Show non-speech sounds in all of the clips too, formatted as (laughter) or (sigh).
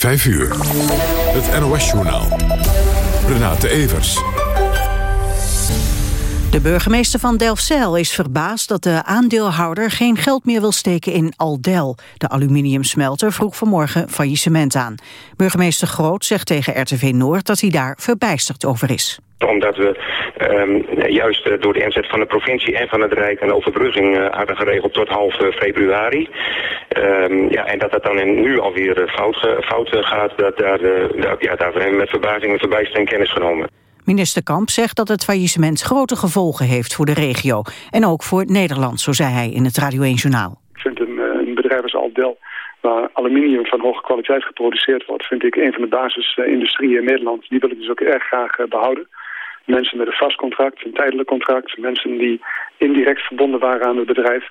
5 uur. Het NOS-journaal. Renate Evers. De burgemeester van Delfzijl is verbaasd dat de aandeelhouder geen geld meer wil steken in Aldel. De aluminiumsmelter vroeg vanmorgen faillissement aan. Burgemeester Groot zegt tegen RTV Noord dat hij daar verbijsterd over is omdat we um, juist uh, door de inzet van de provincie en van het Rijk een overbrugging uh, hadden geregeld tot half uh, februari. Um, ja, en dat dat dan in, nu alweer fout, fout gaat, dat, daar, dat, ja, daarvoor hebben we met verbazing en verbijstering kennis genomen. Minister Kamp zegt dat het faillissement grote gevolgen heeft voor de regio. En ook voor Nederland, zo zei hij in het Radio 1 Journaal. Ik vind een, een bedrijf als Aldel waar aluminium van hoge kwaliteit geproduceerd wordt... vind ik een van de basisindustrieën in Nederland. Die wil ik dus ook erg graag behouden mensen met een vast contract, een tijdelijk contract, mensen die indirect verbonden waren aan het bedrijf.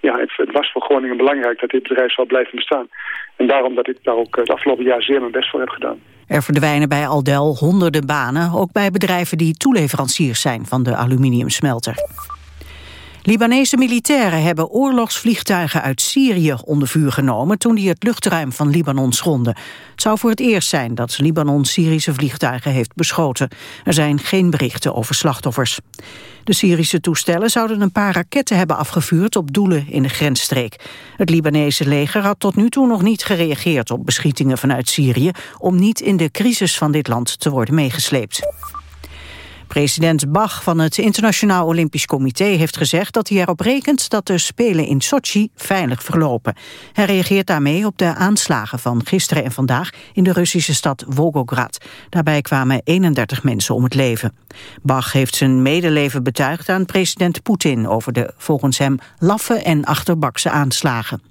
Ja, het, het, was voor Groningen belangrijk dat dit bedrijf zal blijven bestaan. En daarom dat ik daar ook het afgelopen jaar zeer mijn best voor heb gedaan. Er verdwijnen bij Aldel honderden banen, ook bij bedrijven die toeleveranciers zijn van de aluminiumsmelter. Libanese militairen hebben oorlogsvliegtuigen uit Syrië onder vuur genomen toen die het luchtruim van Libanon schonden. Het zou voor het eerst zijn dat Libanon Syrische vliegtuigen heeft beschoten. Er zijn geen berichten over slachtoffers. De Syrische toestellen zouden een paar raketten hebben afgevuurd op doelen in de grensstreek. Het Libanese leger had tot nu toe nog niet gereageerd op beschietingen vanuit Syrië om niet in de crisis van dit land te worden meegesleept. President Bach van het Internationaal Olympisch Comité heeft gezegd dat hij erop rekent dat de Spelen in Sochi veilig verlopen. Hij reageert daarmee op de aanslagen van gisteren en vandaag in de Russische stad Volgograd. Daarbij kwamen 31 mensen om het leven. Bach heeft zijn medeleven betuigd aan president Poetin over de volgens hem laffe en achterbakse aanslagen.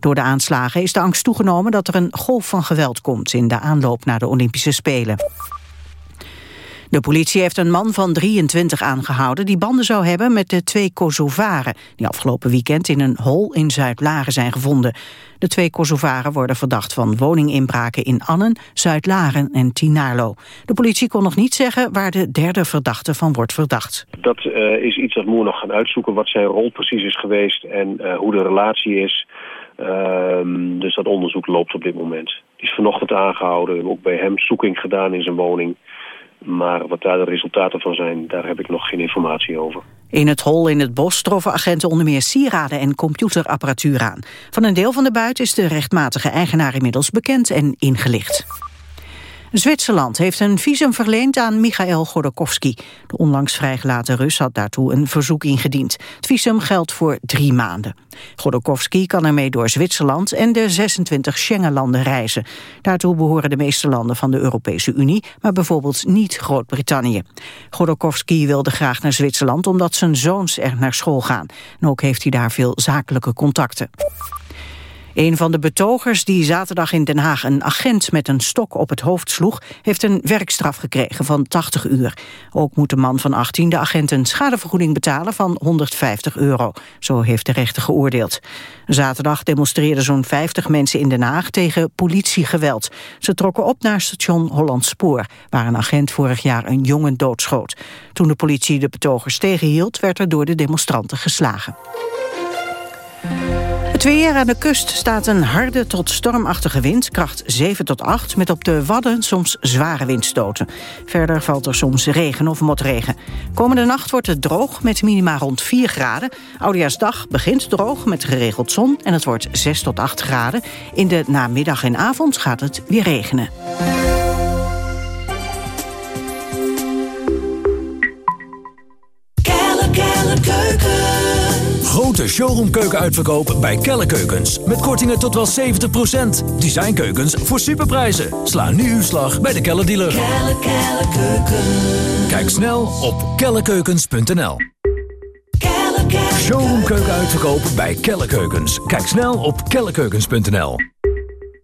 Door de aanslagen is de angst toegenomen dat er een golf van geweld komt in de aanloop naar de Olympische Spelen. De politie heeft een man van 23 aangehouden... die banden zou hebben met de twee Kosovaren... die afgelopen weekend in een hol in Zuid-Laren zijn gevonden. De twee Kosovaren worden verdacht van woninginbraken in Annen... Zuid-Laren en Tinarlo. De politie kon nog niet zeggen waar de derde verdachte van wordt verdacht. Dat uh, is iets dat moet nog gaan uitzoeken... wat zijn rol precies is geweest en uh, hoe de relatie is... Uh, dus dat onderzoek loopt op dit moment. Die is vanochtend aangehouden. Ook bij hem zoeking gedaan in zijn woning. Maar wat daar de resultaten van zijn, daar heb ik nog geen informatie over. In het hol in het bos troffen agenten onder meer sieraden en computerapparatuur aan. Van een deel van de buit is de rechtmatige eigenaar inmiddels bekend en ingelicht. Zwitserland heeft een visum verleend aan Michael Godorkovsky. De onlangs vrijgelaten Rus had daartoe een verzoek ingediend. Het visum geldt voor drie maanden. Godorkovsky kan ermee door Zwitserland en de 26 Schengenlanden reizen. Daartoe behoren de meeste landen van de Europese Unie, maar bijvoorbeeld niet Groot-Brittannië. Godorkovsky wilde graag naar Zwitserland omdat zijn zoons er naar school gaan. En ook heeft hij daar veel zakelijke contacten. Een van de betogers die zaterdag in Den Haag een agent met een stok op het hoofd sloeg, heeft een werkstraf gekregen van 80 uur. Ook moet de man van 18 de agent een schadevergoeding betalen van 150 euro. Zo heeft de rechter geoordeeld. Zaterdag demonstreerden zo'n 50 mensen in Den Haag tegen politiegeweld. Ze trokken op naar station Hollandspoor, waar een agent vorig jaar een jongen doodschoot. Toen de politie de betogers tegenhield, werd er door de demonstranten geslagen. Het weer aan de kust staat een harde tot stormachtige wind, kracht 7 tot 8, met op de Wadden soms zware windstoten. Verder valt er soms regen of motregen. Komende nacht wordt het droog met minima rond 4 graden. Oudejaarsdag begint droog met geregeld zon en het wordt 6 tot 8 graden. In de namiddag en avond gaat het weer regenen. Grote showroomkeuken bij Kelle Keukens. Met kortingen tot wel 70%. Designkeukens voor superprijzen. Sla nu uw slag bij de Kelle dealer. Kelle, Kelle Kijk snel op kellekeukens.nl. Showroomkeuken bij Kelle Keukens. Kijk snel op kellekeukens.nl.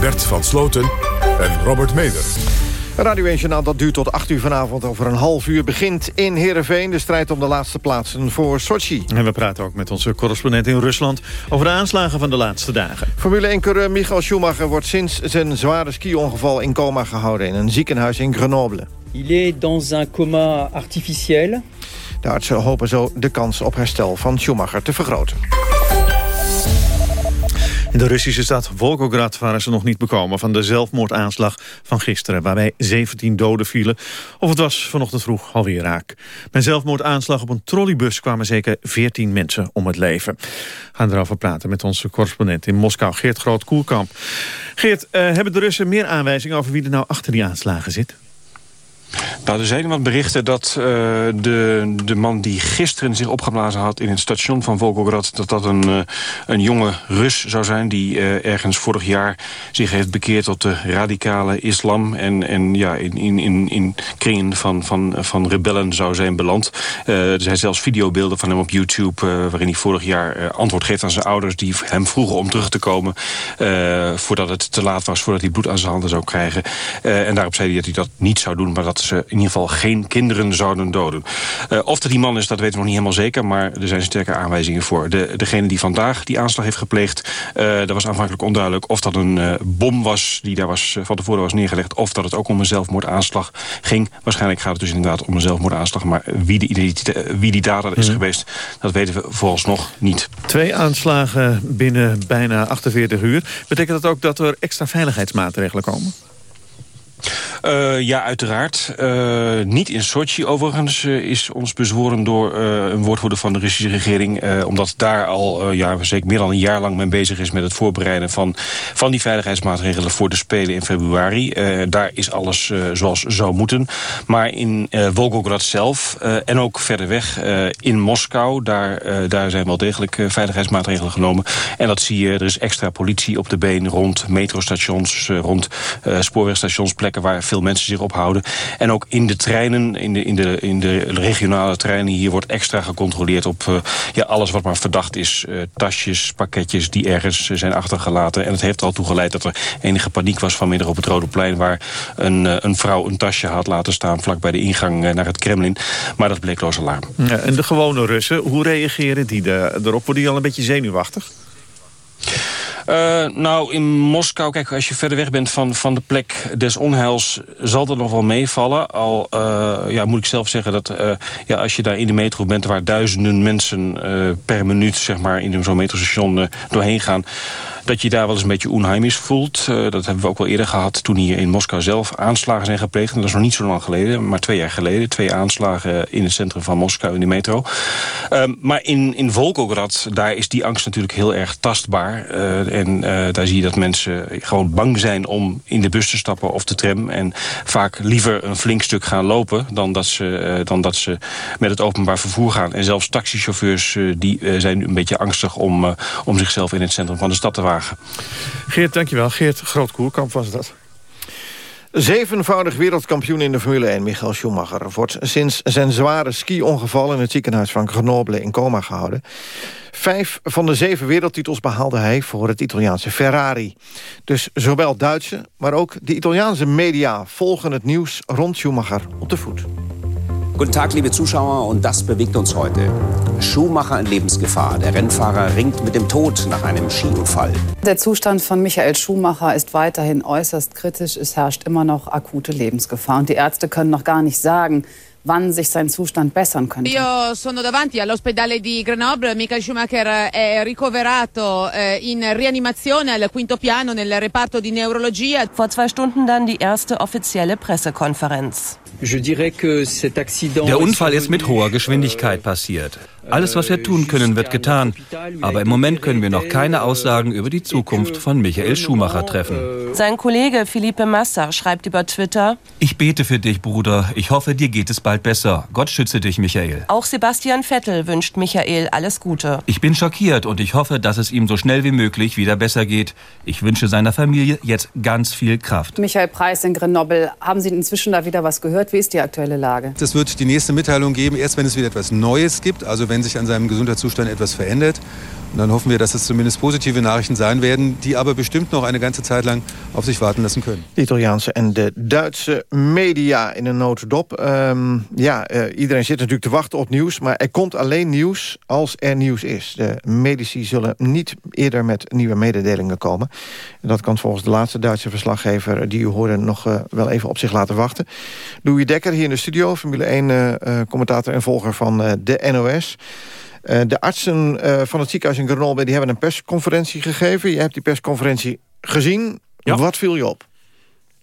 Bert van Sloten en Robert Meder. Radio 1 Journaal, dat duurt tot 8 uur vanavond. Over een half uur begint in Heerenveen de strijd om de laatste plaatsen voor Sochi. En we praten ook met onze correspondent in Rusland... over de aanslagen van de laatste dagen. Formule 1-coureur Michael Schumacher wordt sinds zijn zware ski-ongeval in coma gehouden... in een ziekenhuis in Grenoble. Il est dans un coma artificiel. De artsen hopen zo de kans op herstel van Schumacher te vergroten. In de Russische stad Volgograd waren ze nog niet bekomen... van de zelfmoordaanslag van gisteren, waarbij 17 doden vielen. Of het was vanochtend vroeg alweer raak. Bij zelfmoordaanslag op een trolleybus kwamen zeker 14 mensen om het leven. We gaan erover praten met onze correspondent in Moskou, Geert Groot-Koerkamp. Geert, uh, hebben de Russen meer aanwijzingen over wie er nou achter die aanslagen zit? Nou, er zijn wat berichten dat uh, de, de man die gisteren zich opgeblazen had... in het station van Volgograd, dat dat een, uh, een jonge Rus zou zijn... die uh, ergens vorig jaar zich heeft bekeerd tot de radicale islam... en, en ja, in, in, in, in kringen van, van, van rebellen zou zijn beland. er zijn zelfs videobeelden van hem op YouTube... waarin hij vorig jaar antwoord geeft aan zijn ouders... die hem vroegen om terug te komen... voordat het te laat was, voordat hij bloed aan zijn handen zou krijgen. en daarop zei hij dat hij dat niet zou doen... maar dat ze in ieder geval geen kinderen zouden doden. Uh, of dat die man is, dat weten we nog niet helemaal zeker... maar er zijn sterke aanwijzingen voor. De, degene die vandaag die aanslag heeft gepleegd... Uh, dat was aanvankelijk onduidelijk of dat een uh, bom was... die daar was, van tevoren was neergelegd... of dat het ook om een zelfmoordaanslag ging. Waarschijnlijk gaat het dus inderdaad om een zelfmoordaanslag... maar wie, de wie die dader is mm. geweest, dat weten we vooralsnog niet. Twee aanslagen binnen bijna 48 uur. Betekent dat ook dat er extra veiligheidsmaatregelen komen? Uh, ja, uiteraard. Uh, niet in Sochi overigens uh, is ons bezworen door een woordvoerder van de Russische regering. omdat daar al ja, zeker meer dan een jaar lang mee bezig is met het voorbereiden van, van die veiligheidsmaatregelen voor de Spelen in februari. daar is alles zoals zou moeten. Maar in Volgograd zelf en ook verder weg in Moskou, daar, daar zijn wel degelijk veiligheidsmaatregelen genomen. En dat zie je, er is extra politie op de been rond metrostations, rond spoorwegstations, plekken waar veel mensen zich ophouden. En ook in de treinen, in de, in de, in de regionale treinen... hier wordt extra gecontroleerd op uh, ja, alles wat maar verdacht is. Uh, tasjes, pakketjes die ergens zijn achtergelaten. En het heeft al toe geleid dat er enige paniek was vanmiddag op het Rode Plein... waar een, uh, een vrouw een tasje had laten staan vlak bij de ingang naar het Kremlin. Maar dat bleek loos alarm. Ja, en de gewone Russen, hoe reageren die erop? Worden die al een beetje zenuwachtig? Uh, nou, in Moskou, kijk, als je verder weg bent van, van de plek des onheils... zal dat nog wel meevallen. Al uh, ja, moet ik zelf zeggen dat uh, ja, als je daar in de metro bent... waar duizenden mensen per minuut zeg maar, in zo'n metrostation doorheen gaan dat je daar wel eens een beetje onheimisch voelt. Uh, dat hebben we ook wel eerder gehad toen hier in Moskou zelf aanslagen zijn gepleegd. Dat is nog niet zo lang geleden, maar twee jaar geleden. Twee aanslagen in het centrum van Moskou in de metro. Uh, maar in, in Volgograd, daar is die angst natuurlijk heel erg tastbaar. Uh, en daar zie je dat mensen gewoon bang zijn om in de bus te stappen of de tram. En vaak liever een flink stuk gaan lopen dan dat ze, dan dat ze met het openbaar vervoer gaan. En zelfs taxichauffeurs die zijn een beetje angstig om, om zichzelf in het centrum van de stad te wagen. Geert, dankjewel. Geert Grootkoerkamp was dat. Zevenvoudig wereldkampioen in de Formule 1, Michael Schumacher... wordt sinds zijn zware ski-ongeval in het ziekenhuis van Grenoble in coma gehouden. Vijf van de zeven wereldtitels behaalde hij voor het Italiaanse Ferrari. Dus zowel Duitse, maar ook de Italiaanse media... volgen het nieuws rond Schumacher op de voet. Guten Tag, liebe Zuschauer, und das bewegt uns heute. Schuhmacher in Lebensgefahr. Der Rennfahrer ringt mit dem Tod nach einem Skiunfall. Der Zustand von Michael Schumacher ist weiterhin äußerst kritisch. Es herrscht immer noch akute Lebensgefahr. Und die Ärzte können noch gar nicht sagen, wann sich sein Zustand bessern könnte. Io sono davanti all'ospedale di Grenoble. Michael Schumacher è ricoverato eh, in rianimazione al quinto piano nel reparto di neurologia. Vor zwei Stunden dann die erste offizielle Pressekonferenz. Der Unfall ist mit hoher Geschwindigkeit passiert. Alles, was wir tun können, wird getan. Aber im Moment können wir noch keine Aussagen über die Zukunft von Michael Schumacher treffen. Sein Kollege Philippe Massa schreibt über Twitter: Ich bete für dich, Bruder. Ich hoffe, dir geht es bald besser. Gott schütze dich, Michael. Auch Sebastian Vettel wünscht Michael alles Gute. Ich bin schockiert und ich hoffe, dass es ihm so schnell wie möglich wieder besser geht. Ich wünsche seiner Familie jetzt ganz viel Kraft. Michael Preis in Grenoble, haben Sie inzwischen da wieder was gehört? Wie ist die aktuelle Lage? Es wird die nächste Mitteilung geben, erst wenn es wieder etwas Neues gibt. Also wenn wenn sich an seinem Gesundheitszustand etwas verändert. Und dann hoffen wir, dass es zumindest positive Nachrichten sein werden, die aber bestimmt noch eine ganze Zeit lang auf sich warten lassen können. De Italiaanse en de Duitse media in een notendop. Um, ja, uh, iedereen zit natuurlijk te wachten op nieuws, maar er komt alleen nieuws als er nieuws is. De medici zullen niet eerder met nieuwe mededelingen komen. En dat kan volgens de laatste Duitse verslaggever die u hoorde nog uh, wel even op zich laten wachten. Louis Dekker hier in de studio, Formule 1 uh, commentator en volger van de NOS. De artsen van het ziekenhuis in Grenoble die hebben een persconferentie gegeven. Je hebt die persconferentie gezien. Ja. Wat viel je op?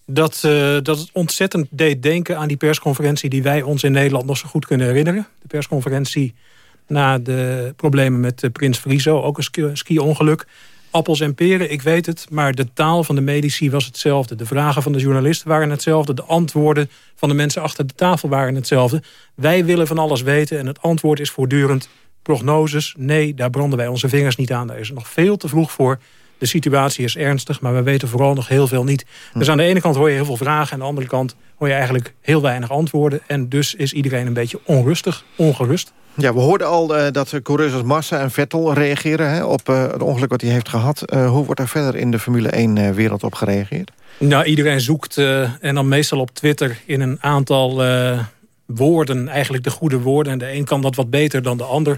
Dat, uh, dat het ontzettend deed denken aan die persconferentie... die wij ons in Nederland nog zo goed kunnen herinneren. De persconferentie na de problemen met Prins Friso. Ook een ski-ongeluk. Appels en peren, ik weet het. Maar de taal van de medici was hetzelfde. De vragen van de journalisten waren hetzelfde. De antwoorden van de mensen achter de tafel waren hetzelfde. Wij willen van alles weten en het antwoord is voortdurend prognoses, nee, daar branden wij onze vingers niet aan. Daar is nog veel te vroeg voor. De situatie is ernstig, maar we weten vooral nog heel veel niet. Hm. Dus aan de ene kant hoor je heel veel vragen... en aan de andere kant hoor je eigenlijk heel weinig antwoorden. En dus is iedereen een beetje onrustig, ongerust. Ja, we hoorden al uh, dat coureurs als Massa en Vettel reageren... Hè, op uh, het ongeluk wat hij heeft gehad. Uh, hoe wordt daar verder in de Formule 1-wereld op gereageerd? Nou, iedereen zoekt, en dan meestal op Twitter... in een aantal woorden, eigenlijk de goede woorden. En de een kan dat wat beter dan de ander.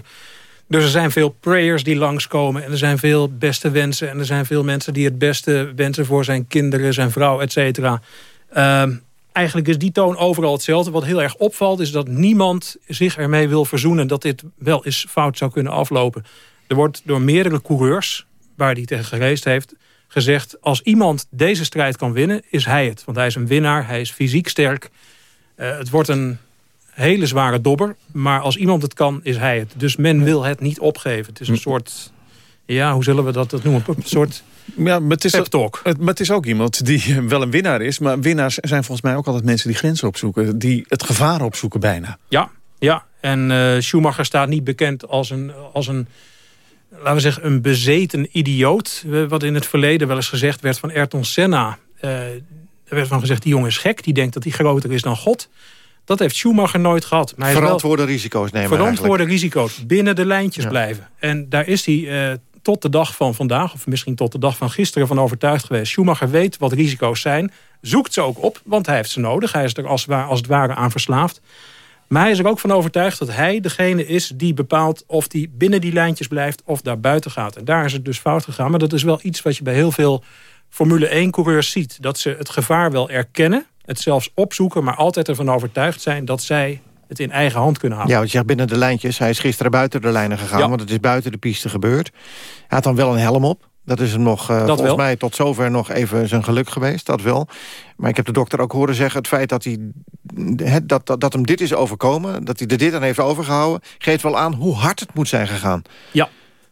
Dus er zijn veel prayers die langskomen. En er zijn veel beste wensen. En er zijn veel mensen die het beste wensen voor zijn kinderen, zijn vrouw, et cetera. Uh, eigenlijk is die toon overal hetzelfde. Wat heel erg opvalt is dat niemand zich ermee wil verzoenen... dat dit wel eens fout zou kunnen aflopen. Er wordt door meerdere coureurs, waar hij tegen gereest heeft... gezegd, als iemand deze strijd kan winnen, is hij het. Want hij is een winnaar, hij is fysiek sterk. Uh, het wordt een hele zware dobber. Maar als iemand het kan, is hij het. Dus men wil het niet opgeven. Het is een soort... Ja, hoe zullen we dat, dat noemen? Een soort ja, maar het is, talk. Het, maar het is ook iemand die wel een winnaar is. Maar winnaars zijn volgens mij ook altijd mensen die grenzen opzoeken. Die het gevaar opzoeken bijna. Ja, ja. en uh, Schumacher staat niet bekend als een... Als een laten we zeggen, een bezeten idioot. Wat in het verleden wel eens gezegd werd van Ayrton Senna. Uh, er werd van gezegd, die jongen is gek. Die denkt dat hij groter is dan God. Dat heeft Schumacher nooit gehad. Maar verantwoorde risico's nemen Verantwoorde risico's. Binnen de lijntjes blijven. En daar is hij uh, tot de dag van vandaag... of misschien tot de dag van gisteren van overtuigd geweest. Schumacher weet wat risico's zijn. Zoekt ze ook op, want hij heeft ze nodig. Hij is er als, als het ware aan verslaafd. Maar hij is er ook van overtuigd dat hij degene is die bepaalt... of hij binnen die lijntjes blijft of daar buiten gaat. En daar is het dus fout gegaan. Maar dat is wel iets wat je bij heel veel Formule 1-coureurs ziet. Dat ze het gevaar wel erkennen het zelfs opzoeken... maar altijd ervan overtuigd zijn dat zij het in eigen hand kunnen houden. Ja, want je zegt binnen de lijntjes. Hij is gisteren buiten de lijnen gegaan, want het is buiten de piste gebeurd. Hij had dan wel een helm op. Dat is hem nog, uh, volgens wel. mij tot zover nog even zijn geluk geweest, dat wel. Maar ik heb de dokter ook horen zeggen... het feit dat, hij, dat, dat, dat hem dit is overkomen, dat hij er dit aan heeft overgehouden... geeft wel aan hoe hard het moet zijn gegaan. Ja,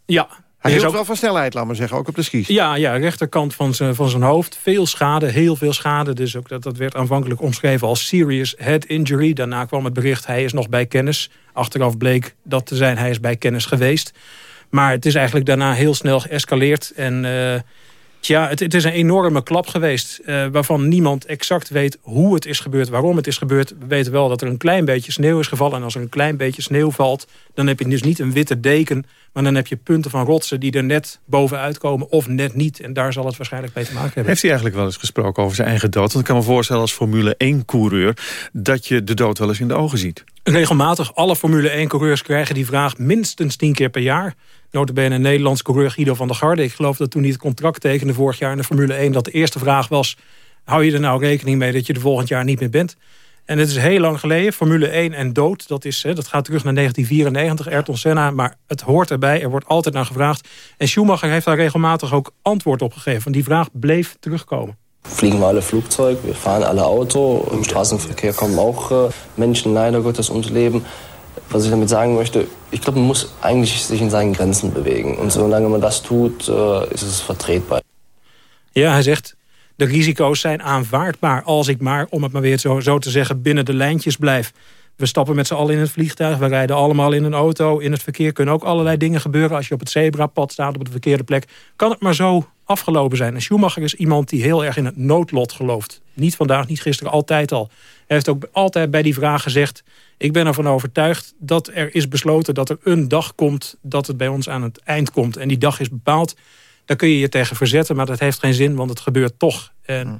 ja hij heeft ook wel van snelheid, laat maar zeggen, ook op de skis. Ja, ja rechterkant van zijn, van zijn hoofd. Veel schade, heel veel schade. Dus ook dat, dat werd aanvankelijk omschreven als serious head injury. Daarna kwam het bericht, hij is nog bij kennis. Achteraf bleek dat te zijn, hij is bij kennis geweest. Maar het is eigenlijk daarna heel snel geëscaleerd. En uh, tja, het, het, is een enorme klap geweest... Uh, waarvan niemand exact weet hoe het is gebeurd, waarom het is gebeurd. We weten wel dat er een klein beetje sneeuw is gevallen. En als er een klein beetje sneeuw valt... dan heb je dus niet een witte deken maar dan heb je punten van rotsen die er net bovenuit komen of net niet. En daar zal het waarschijnlijk mee te maken hebben. Heeft hij eigenlijk wel eens gesproken over zijn eigen dood? Want ik kan me voorstellen als Formule 1-coureur... dat je de dood wel eens in de ogen ziet. Regelmatig. Alle Formule 1-coureurs krijgen die vraag minstens tien keer per jaar. Notabene een Nederlands coureur Guido van der Garde. Ik geloof dat toen hij het contract tekende vorig jaar in de Formule 1... dat de eerste vraag was... hou je er nou rekening mee dat je er volgend jaar niet meer bent? En het is heel lang geleden. Formule 1 en dood, dat, is, dat gaat terug naar 1994, Ayrton Senna. Maar het hoort erbij, er wordt altijd naar gevraagd. En Schumacher heeft daar regelmatig ook antwoord op gegeven. Want die vraag bleef terugkomen. Fliegen we alle Flugzeug, we fahren alle Auto. Im Straßenverkehr kommen auch äh, Menschen leider Gottes ums Leben. Was ich damit sagen möchte, ich glaube, man muss eigentlich sich in seinen Grenzen bewegen. Und solange man das tut, äh, ist es vertretbar. Ja, hij zegt, de risico's zijn aanvaardbaar als ik maar, om het maar weer zo, zo te zeggen, binnen de lijntjes blijf. We stappen met z'n allen in het vliegtuig. We rijden allemaal in een auto. In het verkeer kunnen ook allerlei dingen gebeuren. Als je op het zebrapad staat, op de verkeerde plek. Kan het maar zo afgelopen zijn. En Schumacher is iemand die heel erg in het noodlot gelooft. Niet vandaag, niet gisteren, altijd al. Hij heeft ook altijd bij die vraag gezegd... ik ben ervan overtuigd dat er is besloten dat er een dag komt... dat het bij ons aan het eind komt. En die dag is bepaald. Daar kun je je tegen verzetten, maar dat heeft geen zin... want het gebeurt toch. En hij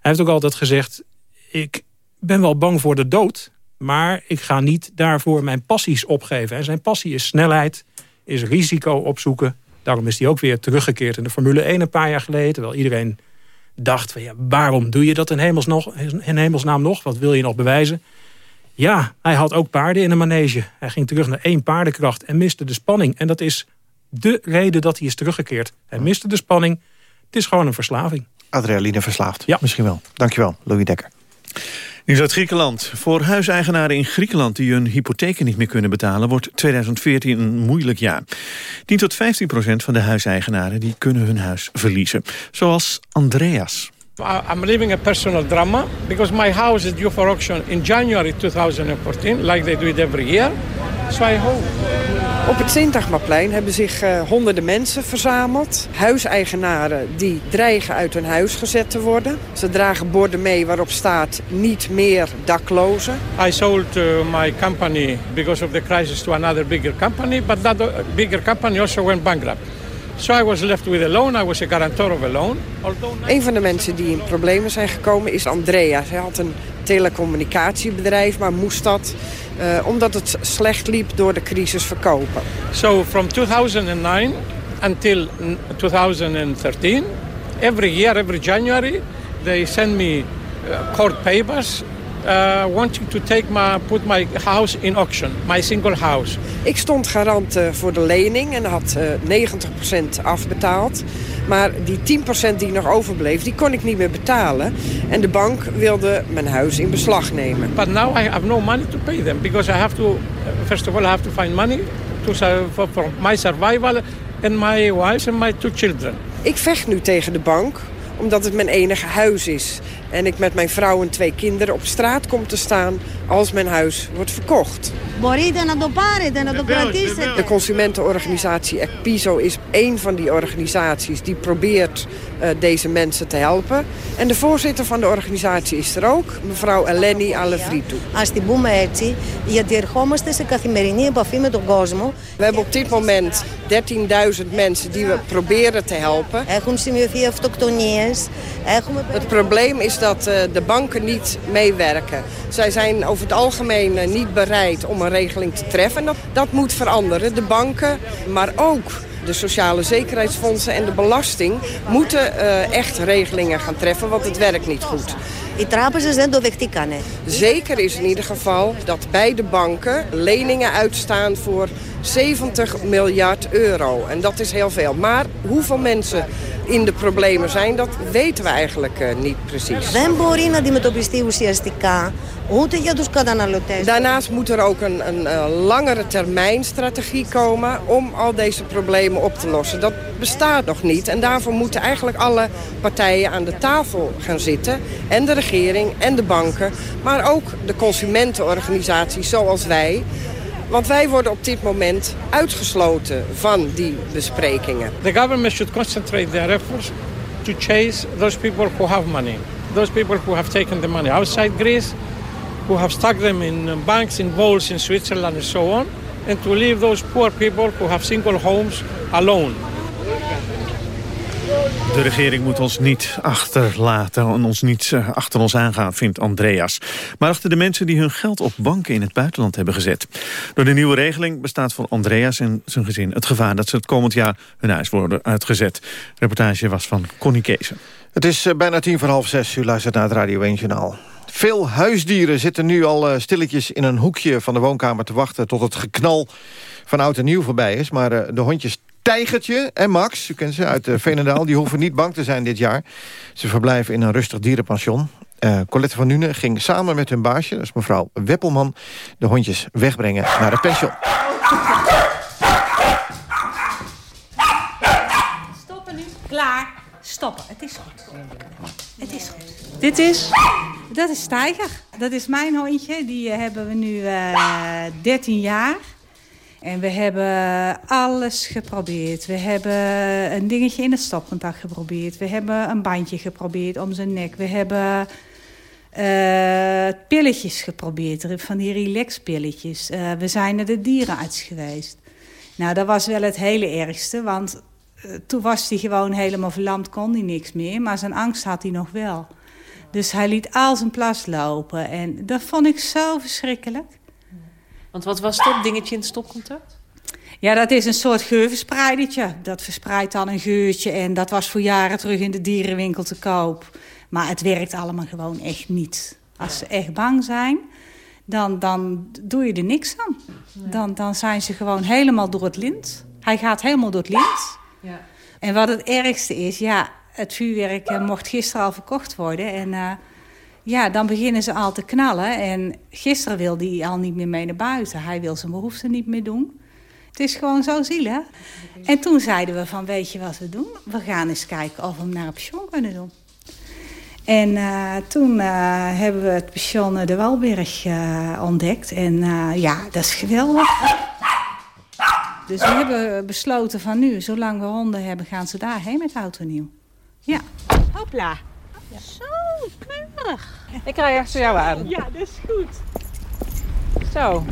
heeft ook altijd gezegd... ik ben wel bang voor de dood... maar ik ga niet daarvoor mijn passies opgeven. En zijn passie is snelheid, is risico opzoeken. Daarom is hij ook weer teruggekeerd in de Formule 1 een paar jaar geleden... terwijl iedereen dacht, van, ja, waarom doe je dat in, hemels nog, in hemelsnaam nog? Wat wil je nog bewijzen? Ja, hij had ook paarden in een manege. Hij ging terug naar één paardenkracht en miste de spanning. En dat is de reden dat hij is teruggekeerd. Hij miste de spanning. Het is gewoon een verslaving. Adrenaline verslaafd. Ja. Misschien wel. Dankjewel, Louis Dekker. Uit Griekenland. Voor huiseigenaren in Griekenland die hun hypotheken niet meer kunnen betalen... wordt 2014 een moeilijk jaar. 10 tot 15 procent van de huiseigenaren die kunnen hun huis verliezen. Zoals Andreas. I'm living a personal drama because my house is due for auction in January 2014, like they do it every year. So I hope. Op het Sintagmaplein hebben zich uh, honderden mensen verzameld. Huiseigenaren die dreigen uit hun huis gezet te worden. Ze dragen borden mee waarop staat niet meer daklozen. I sold uh, my company because of the crisis to another bigger company, but that bigger company also went bankrupt. So I was left with a loan. I was a guarantor of a loan. Een van de mensen die in problemen zijn gekomen is Andrea. Hij had een telecommunicatiebedrijf, maar moest dat, uh, omdat het slecht liep, door de crisis verkopen. So from 2009 until 2013, every year, every January, they send me uh, court papers uh, wanting to take my, put my house in auction, my single house. Ik stond garant uh, voor de lening en had uh, eh, 90% afbetaald. Maar die 10% die nog overbleef, die kon ik niet meer betalen. En de bank wilde mijn huis in beslag nemen. But now I have no money to pay them because I have to, first of all, I have to find money to, for, for my survival and my wife and my two children. Ik vecht nu tegen de bank omdat het mijn enige huis is. En ik met mijn vrouw en twee kinderen op straat kom te staan als mijn huis wordt verkocht. De consumentenorganisatie ECPISO is een van die organisaties die probeert uh, deze mensen te helpen. En de voorzitter van de organisatie is er ook, mevrouw Eleni Alevritou. Als die πούμε έτσι, γιατί ερχόμαστε σε καθημερινή επαφή με τον κόσμο. We hebben op dit moment 13.000 mensen die we proberen te helpen. Έχουν σημειωθεί αυτοκτονίες. Het probleem is dus dat eh, de banken niet meewerken. Zij zijn over het algemeen eh, niet bereid om een regeling te treffen. Dat, moet veranderen. De banken, maar ook de sociale zekerheidsfondsen en de belasting moeten eh, echt regelingen gaan treffen, want het werkt niet goed. Die zijn. Zeker is in ieder geval dat bij de banken leningen uitstaan voor 70 miljard euro. En dat is heel veel. Maar hoeveel mensen in de problemen zijn, dat weten we eigenlijk uh, niet precies. Δεν μπορεί να αντιμετωπιστεί ουσιαστικά ούτε για τους καταναλωτές. Daarnaast moet er ook een, een, een langere termijn strategie komen om al deze problemen op te lossen. Dat bestaat nog niet en daarvoor moeten eigenlijk alle partijen aan de tafel gaan zitten. En de regering en de banken, maar ook de consumentenorganisaties zoals wij. want wij worden op dit moment uitgesloten van die besprekingen. The government should concentrate their efforts to chase those people who have money. Those people who have taken the money outside Greece, who have stuck them in banks, in vaults in Switzerland and so on. And to leave those poor people who have single homes alone. De regering moet ons niet achterlaten en ons niet eh, achter ons aangaan, vindt Andreas. Maar achter de mensen die hun geld op banken in het buitenland hebben gezet. Door de nieuwe regeling bestaat voor Andreas en zijn gezin het gevaar... dat ze het komend jaar hun huis worden uitgezet. Reportage was van Connie Keesen. Het is eh, bijna tien voor half zes. U luistert naar het Radio 1 Journaal. Veel huisdieren zitten nu al eh, stilletjes in een hoekje van de woonkamer te wachten... tot het geknal van oud en nieuw voorbij is. Maar de hondjes Tijgertje en Max, u kent ze uit uh, Veenendaal... die hoeven niet bang te zijn dit jaar. Ze verblijven in een rustig dierenpension. Uh, Colette van Nuenen ging samen met hun baasje, dat is mevrouw Weppelman... de hondjes wegbrengen naar het pension. Stoppen nu. Klaar. Stoppen. Het is goed. Het is goed. Dit is... Dat is Tijger. Dat is mijn hondje. Die eh, hebben we nu uh, 13 jaar. En we hebben alles geprobeerd. We hebben een dingetje in het stopcontact geprobeerd. We hebben een bandje geprobeerd om zijn nek. We hebben Uh, pilletjes geprobeerd, van die relaxpilletjes. Uh, we zijn naar de dierenarts geweest. Nou, dat was wel het hele ergste, want uh, toen was hij gewoon helemaal verlamd, kon hij niks meer. Maar zijn angst had hij nog wel. Dus hij liet al zijn plas lopen en dat vond ik zo verschrikkelijk. Want wat was dat dingetje in het stopcontact? Ja, dat is een soort geurverspreidertje. Dat verspreidt dan een geurtje en dat was voor jaren terug in de dierenwinkel te koop. Maar het werkt allemaal gewoon echt niet. Als ze echt bang zijn, dan, dan doe je er niks aan. Dan, dan zijn ze gewoon helemaal door het lint. Hij gaat helemaal door het lint. Ja. En wat het ergste is, ja, het vuurwerk eh, mocht gisteren al verkocht worden. En uh, ja, dan beginnen ze al te knallen. En gisteren wilde hij al niet meer mee naar buiten. Hij wil zijn behoeften niet meer doen. Het is gewoon zo zielig. En toen zeiden we van, weet je wat we doen? We gaan eens kijken of we hem naar een pensioen kunnen doen. En uh, toen uh, hebben we het pension De Walberg uh, ontdekt. En ja, dat is geweldig. Dus we hebben besloten van nu, zolang we honden hebben, gaan ze daarheen met auto nieuw. Ja. Hopla. Ja. Zo, keurig. Ik rij achter jou aan. Ja, dat is goed. Zo.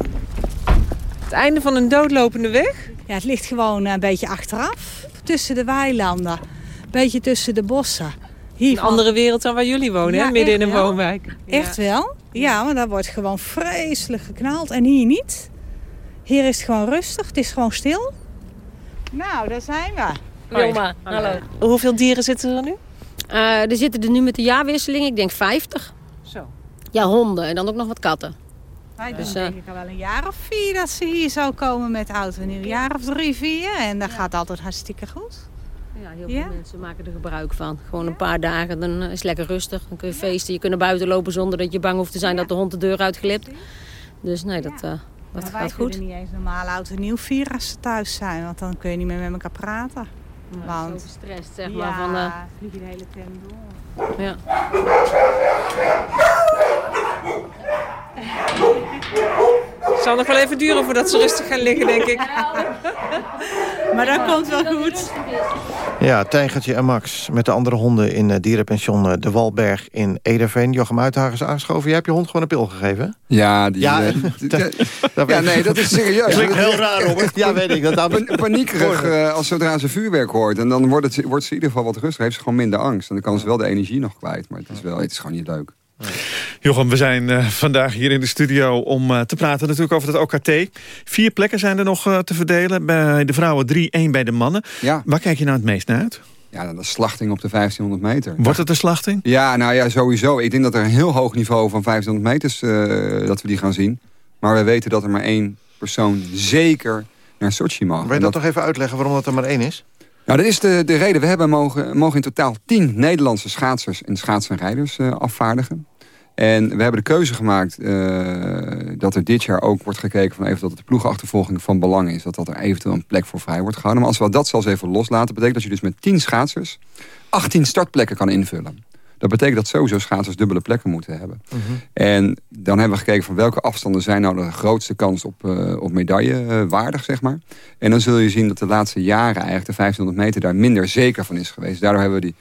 Het einde van een doodlopende weg? Ja, het ligt gewoon een beetje achteraf. Tussen de weilanden. Een beetje tussen de bossen. Hier een andere wereld dan waar jullie wonen, hè? midden in een wel. woonwijk. Echt wel? Ja, maar daar wordt gewoon vreselijk geknald. En hier niet. Hier is het gewoon rustig. Het is gewoon stil. Nou, daar zijn we. Wilma, hallo. Hoeveel dieren zitten er nu? Uh, er zitten er nu met de jaarwisseling, ik denk 50. Zo. Ja, honden en dan ook nog wat katten. Wij dus, denk ik al wel een jaar of vier dat ze hier zo komen met auto. Nu een jaar of drie, vier. En dat gaat altijd hartstikke goed. Ja, heel veel mensen maken er gebruik van. Gewoon een paar dagen, dan is het lekker rustig. Dan kun je feesten, je kunt naar buiten lopen zonder dat je bang hoeft te zijn dat de hond de deur uitglipt. Dus nee, dat, uh, dat gaat goed. Wij kunnen niet eens normaal oud en nieuw vieren als ze thuis zijn. Want dan kun je niet meer met elkaar praten. Want... Zo gestrest, zeg maar. Van, uh... vlieg je de hele tent door. Ja. Het zal nog wel even duren voordat ze rustig gaan liggen, denk ik. (laughs) maar dat komt wel goed. Ja, Tijgertje en Max met de andere honden in uh, dierenpension uh, De Walberg in Ederveen. Jochem Uithagen is aangeschoven. Jij hebt je hond gewoon een pil gegeven? Ja, die, ja, (laughs) uh, (laughs) ja nee, dat is serieus. Klinkt heel raar, Robert. Ja, weet ik. Dat dan... Paniekerig als zodra ze vuurwerk hoort. En dan wordt, het, wordt ze in ieder geval wat rustiger. Heeft ze gewoon minder angst. En dan kan ze wel de energie nog kwijt. Maar het is, wel, het is gewoon niet leuk. Jochem, we zijn uh, vandaag hier in de studio om uh, te praten natuurlijk over het OKT. Vier plekken zijn er nog uh, te verdelen. Bij de vrouwen drie, één bij de mannen. Ja. Waar kijk je nou het meest naar uit? Ja, de slachting op de 1500 meter. Wordt het een slachting? Ja, nou ja, sowieso. Ik denk dat er een heel hoog niveau van 1500 meters dat we die gaan zien. Maar we weten dat er maar één persoon zeker naar Sochi mag. Wil je dat, toch even uitleggen waarom dat er maar één is? Nou, dat is de, de reden. We hebben mogen, mogen in totaal tien Nederlandse schaatsers en schaatsenrijders uh, afvaardigen. En we hebben de keuze gemaakt uh, dat er dit jaar ook wordt gekeken... van even dat de ploegachtervolging van belang is. Dat, dat er eventueel een plek voor vrij wordt gehouden. Maar als we dat zelfs even loslaten... betekent dat je dus met 10 schaatsers 18 startplekken kan invullen. Dat betekent dat sowieso schaatsers dubbele plekken moeten hebben. Mhm. En dan hebben we gekeken van welke afstanden zijn nou de grootste kans op, uh, op medaille uh, waardig, zeg maar. En dan zul je zien dat de laatste jaren eigenlijk de 1500 meter daar minder zeker van is geweest. Daardoor hebben we die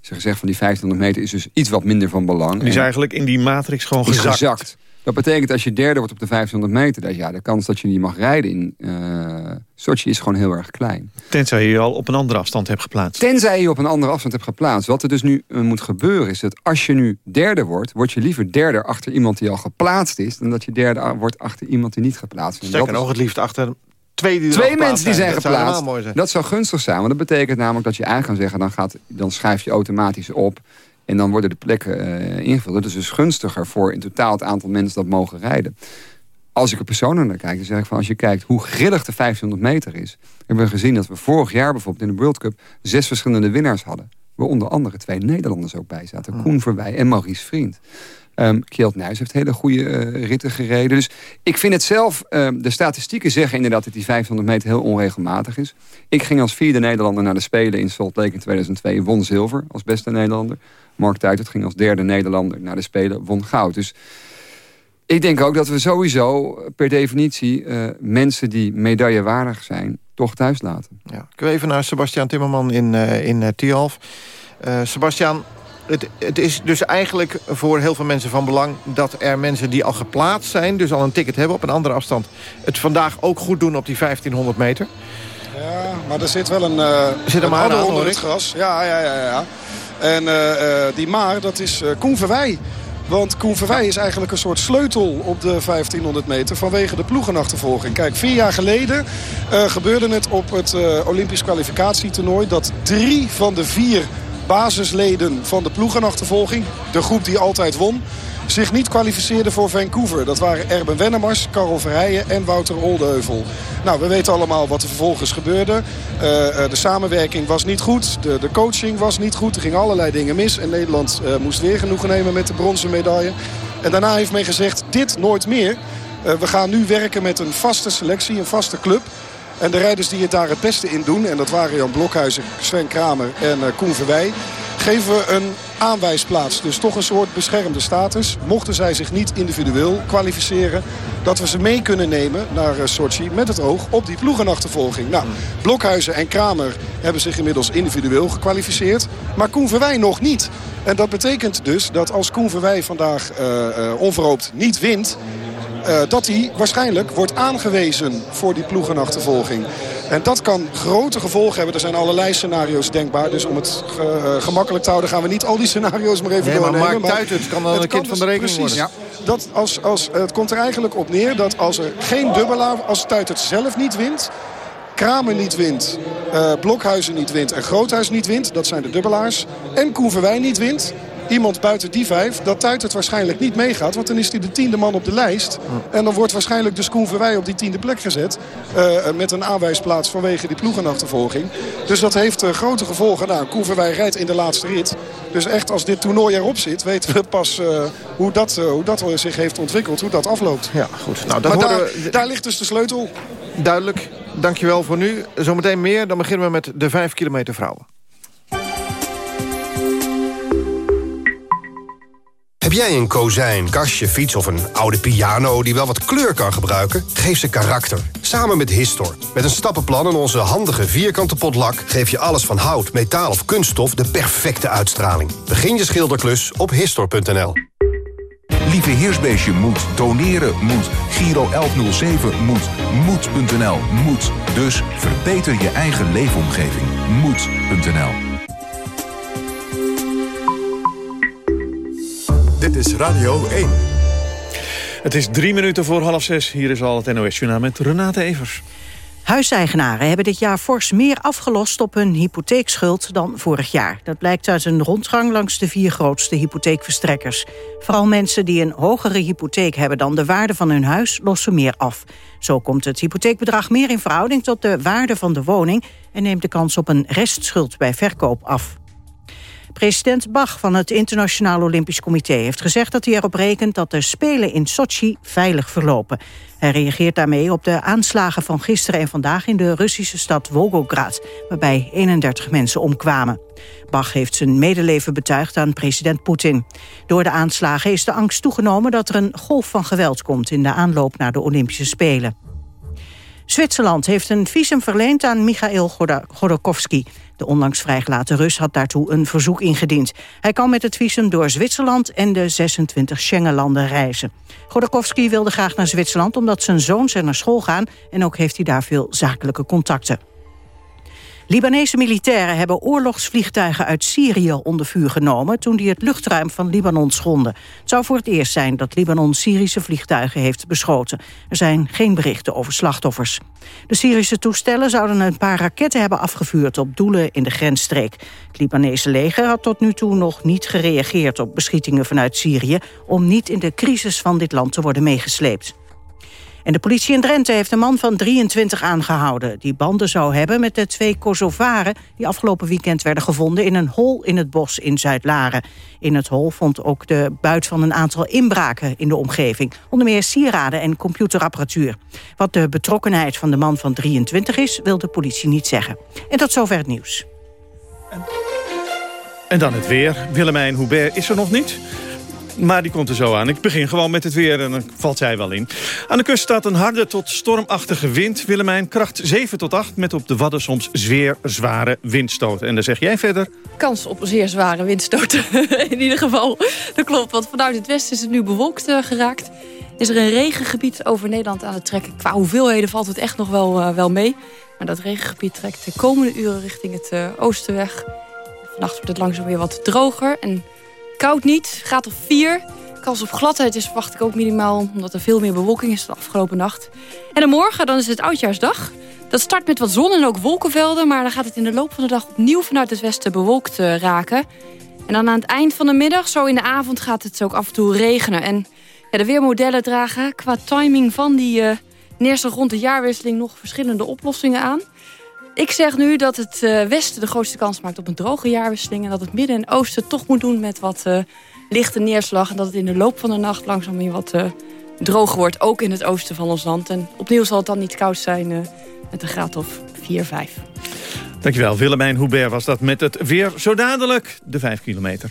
ze gezegd van die 1500 meter is dus iets wat minder van belang. Die is eigenlijk in die matrix gewoon gezakt. gezakt. Dat betekent als je derde wordt op de 1500 meter... dat ja, de kans dat je niet mag rijden in uh, Sochi is gewoon heel erg klein. Tenzij je je al op een andere afstand hebt geplaatst. Tenzij je op een andere afstand hebt geplaatst. Wat er dus nu uh, moet gebeuren is dat als je nu derde wordt... word je liever derde achter iemand die al geplaatst is... dan dat je derde wordt achter iemand die niet geplaatst is. Sterker nog, het liefst achter Twee, die Twee mensen die zijn, zijn geplaatst. Dat zou, dat zou gunstig zijn. Want dat betekent namelijk dat je eigenlijk kan zeggen... dan, gaat, dan schrijf je automatisch op... en dan worden de plekken uh, ingevuld. Dat is dus gunstiger voor in totaal het aantal mensen dat mogen rijden. Als ik er persoonlijk naar kijk, dan zeg ik van... als je kijkt hoe grillig de 1500 meter is... hebben we gezien dat we vorig jaar bijvoorbeeld in de World Cup... zes verschillende winnaars hadden. Waar onder andere twee Nederlanders ook bij zaten. Koen Verwij en Maurice Vriend. Um, Kjeld Nuis heeft hele goede uh, ritten gereden. Dus ik vind het zelf... Um, de statistieken zeggen inderdaad dat die 500 meter heel onregelmatig is. Ik ging als vierde Nederlander naar de Spelen in Salt Lake in 2002. Won zilver als beste Nederlander. Mark Tuitert ging als derde Nederlander naar de Spelen. Won goud. Dus ik denk ook dat we sowieso per definitie... Uh, mensen die medaillewaardig zijn, toch thuis laten. Ja. Kunnen we even naar Sebastian Timmerman in, uh, in uh, Tialf. Sebastian, het, het, is dus eigenlijk voor heel veel mensen van belang... dat er mensen die al geplaatst zijn, dus al een ticket hebben op een andere afstand... het vandaag ook goed doen op die 1500 meter. Ja, maar er zit wel een, uh, zit een, een onder het gras. Ja, ja, ja. ja. En uh, die maar, dat is uh, Koen Verwij. Want Koen Verwij is eigenlijk een soort sleutel op de 1500 meter vanwege de ploegenachtervolging. Kijk, vier jaar geleden gebeurde het op het uh, Olympisch kwalificatietoernooi... dat drie van de vier basisleden van de ploegenachtervolging... de groep die altijd won zich niet kwalificeerden voor Vancouver. Dat waren Erben Wennemars, Karel Verheijen en Wouter Oldeheuvel. Nou, we weten allemaal wat er vervolgens gebeurde. Uh, de samenwerking was niet goed. De, de, coaching was niet goed. Er gingen allerlei dingen mis. En Nederland uh, moest weer genoegen nemen met de bronzen medaille. En daarna heeft men gezegd, dit nooit meer. We gaan nu werken met een vaste selectie, een vaste club. En de rijders die het daar het beste in doen... en dat waren Jan Blokhuizen, Sven Kramer en Koen Verwij geven we een aanwijsplaats. Dus toch een soort beschermde status. Mochten zij zich niet individueel kwalificeren... dat we ze mee kunnen nemen naar Sochi met het oog op die ploegenachtervolging. Nou, Blokhuizen en Kramer hebben zich inmiddels individueel gekwalificeerd. Maar Koen Verwij nog niet. En dat betekent dus dat als Koen Verwij vandaag uh, onverhoopt niet wint... Dat hij waarschijnlijk wordt aangewezen voor die ploegenachtervolging. En dat kan grote gevolgen hebben. Er zijn allerlei scenario's denkbaar. Dus om het ge uh, gemakkelijk te houden gaan we niet al die scenario's maar even nee, doornemen. Maar Mark Tuitert kan dan een kind van de rekening precies, worden. Ja. Dat als, als, het komt er eigenlijk op neer dat als er geen dubbelaar... als Tuitert zelf niet wint... Kramer niet wint, uh, Blokhuizen niet wint en Groothuis niet wint. Dat zijn de dubbelaars. En Koen Verwij niet wint iemand buiten die vijf, dat Tuit het waarschijnlijk niet meegaat. Want dan is hij de tiende man op de lijst. En dan wordt waarschijnlijk de Koen Verwij op die tiende plek gezet. Uh, met een aanwijsplaats vanwege die ploegenachtervolging. Dus dat heeft uh, grote gevolgen. Nou, Koen Verwij rijdt in de laatste rit. Dus echt als dit toernooi erop zit, weten we pas uh, hoe, dat, hoe dat zich heeft ontwikkeld. Hoe dat afloopt. Ja, goed. Nou, dat maar daar, we... daar ligt dus de sleutel. Duidelijk. Dankjewel voor nu. Zometeen meer. Dan beginnen we met de 5 kilometer vrouwen. Heb jij een kozijn, kastje, fiets of een oude piano die wel wat kleur kan gebruiken? Geef ze karakter. Samen met Histor. Met een stappenplan en onze handige vierkante potlak... geef je alles van hout, metaal of kunststof de perfecte uitstraling. Begin je schilderklus op Histor.nl. Lieve Heersbeestje moet, doneren moet, Giro 1107 moet, moed.nl moet. Dus verbeter je eigen leefomgeving. Moed.nl Dit is Radio 1. Het is drie minuten voor half zes. Hier is al het NOS-journaal met Renate Evers. Huiseigenaren hebben dit jaar fors meer afgelost op hun hypotheekschuld dan vorig jaar. Dat blijkt uit een rondgang langs de vier grootste hypotheekverstrekkers. Vooral mensen die een hogere hypotheek hebben dan de waarde van hun huis lossen meer af. Zo komt het hypotheekbedrag meer in verhouding tot de waarde van de woning... en neemt de kans op een restschuld bij verkoop af. President Bach van het Internationaal Olympisch Comité heeft gezegd dat hij erop rekent dat de Spelen in Sochi veilig verlopen. Hij reageert daarmee op de aanslagen van gisteren en vandaag in de Russische stad Volgograd, waarbij 31 mensen omkwamen. Bach heeft zijn medeleven betuigd aan president Poetin. Door de aanslagen is de angst toegenomen dat er een golf van geweld komt in de aanloop naar de Olympische Spelen. Zwitserland heeft een visum verleend aan Michail Godorkovsky. De onlangs vrijgelaten Rus had daartoe een verzoek ingediend. Hij kan met het visum door Zwitserland en de 26 Schengenlanden reizen. Godorkovsky wilde graag naar Zwitserland omdat zijn zoons er naar school gaan... en ook heeft hij daar veel zakelijke contacten. Libanese militairen hebben oorlogsvliegtuigen uit Syrië onder vuur genomen... toen die het luchtruim van Libanon schonden. Het zou voor het eerst zijn dat Libanon Syrische vliegtuigen heeft beschoten. Er zijn geen berichten over slachtoffers. De Syrische toestellen zouden een paar raketten hebben afgevuurd... op doelen in de grensstreek. Het Libanese leger had tot nu toe nog niet gereageerd... op beschietingen vanuit Syrië... om niet in de crisis van dit land te worden meegesleept. En de politie in Drenthe heeft een man van 23 aangehouden... die banden zou hebben met de twee Kosovaren... die afgelopen weekend werden gevonden in een hol in het bos in Zuid-Laren. In het hol vond ook de buit van een aantal inbraken in de omgeving. Onder meer sieraden en computerapparatuur. Wat de betrokkenheid van de man van 23 is, wil de politie niet zeggen. En tot zover het nieuws. En dan het weer. Willemijn Hubert is er nog niet... Maar die komt er zo aan. Ik begin gewoon met het weer en dan valt zij wel in. Aan de kust staat een harde tot stormachtige wind. Willemijn, kracht 7 tot 8 met op de Wadden soms zeer zware windstoten. En dan zeg jij verder... Kans op zeer zware windstoten (laughs) in ieder geval. Dat klopt, want vanuit het westen is het nu bewolkt uh, geraakt. Is er een regengebied over Nederland aan het trekken. Qua hoeveelheden valt het echt nog wel, uh, wel mee. Maar dat regengebied trekt de komende uren richting het uh, oosten weg. Vannacht wordt het langzaam weer wat droger en koud niet. Gaat op 4. Kans op gladheid is verwacht ik ook minimaal... omdat er veel meer bewolking is de afgelopen nacht. En dan morgen dan is het Oudjaarsdag. Dat start met wat zon en ook wolkenvelden... maar dan gaat het in de loop van de dag opnieuw vanuit het westen bewolkt uh, raken. En dan aan het eind van de middag, zo in de avond... gaat het ook af en toe regenen. En ja, de weermodellen dragen qua timing van die uh, neerslag rond de jaarwisseling... nog verschillende oplossingen aan... Ik zeg nu dat het uh, westen de grootste kans maakt op een droge jaarwisseling... en dat het midden en oosten toch moet doen met wat uh, lichte neerslag... en dat het in de loop van de nacht langzaam weer wat uh, droger wordt. Ook in het oosten van ons land. En opnieuw zal het dan niet koud zijn met een graad of 4, 5. Dankjewel, Willemijn Hubert was dat met het weer zo dadelijk de 5 kilometer.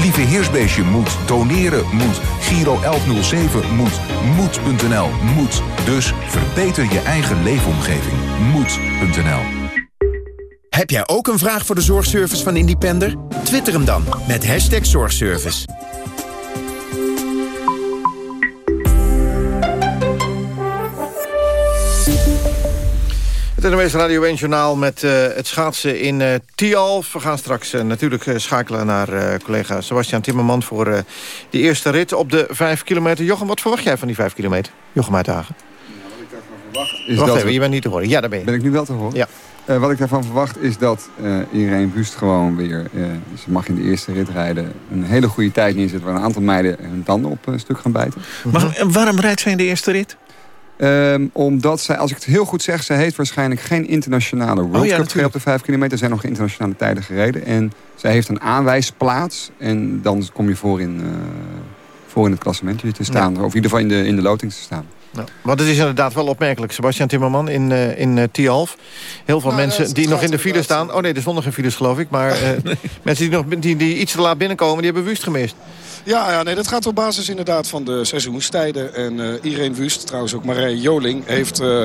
Lieve Heersbeestje moet, doneren moet, Giro 1107 moet, moed.nl moet. Dus verbeter je eigen leefomgeving. Moed.nl Heb jij ook een vraag voor de zorgservice van Independer? Twitter hem dan met hashtag zorgservice. Het NOS Radio 1 Journaal met uh, het schaatsen in uh, Tialf. We gaan straks uh, natuurlijk schakelen naar collega Sebastian Timmerman... voor de eerste rit op de 5 kilometer. Jochem, wat verwacht jij van die 5 kilometer? Jochem Uithagen. Nou, wat ik daarvan verwacht is Wacht dat... even, je bent niet te horen. Ja, daar ben je. Ben ik nu wel te horen? Ja. wat ik daarvan verwacht is dat Irene Wust gewoon weer... ze mag in de eerste rit rijden een hele goede tijd neerzetten... waar een aantal meiden hun tanden op een stuk gaan bijten. Maar waarom rijdt zij in de eerste rit? Um, omdat zij, als ik het heel goed zeg... zij heeft waarschijnlijk geen internationale World oh, ja, Cup op de 5 kilometer. Er zijn nog internationale tijden gereden. En zij heeft een aanwijsplaats. En dan kom je voor in, uh, voor in het klassementje te staan. Ja. Of in ieder geval in de, in de loting te staan. Nou, maar het is inderdaad wel opmerkelijk. Sebastian Timmerman in, uh, in uh, Tialf. Heel veel nou, mensen die nog in de file staan. Oh nee, er stonden geen files geloof ik. Maar (laughs) nee. mensen die, nog, die, die iets te laat binnenkomen, die hebben Wust gemist. Ja, ja nee, dat gaat op basis inderdaad van de seizoenstijden. En uh, Irene Wust, trouwens ook Marije Joling, heeft, uh,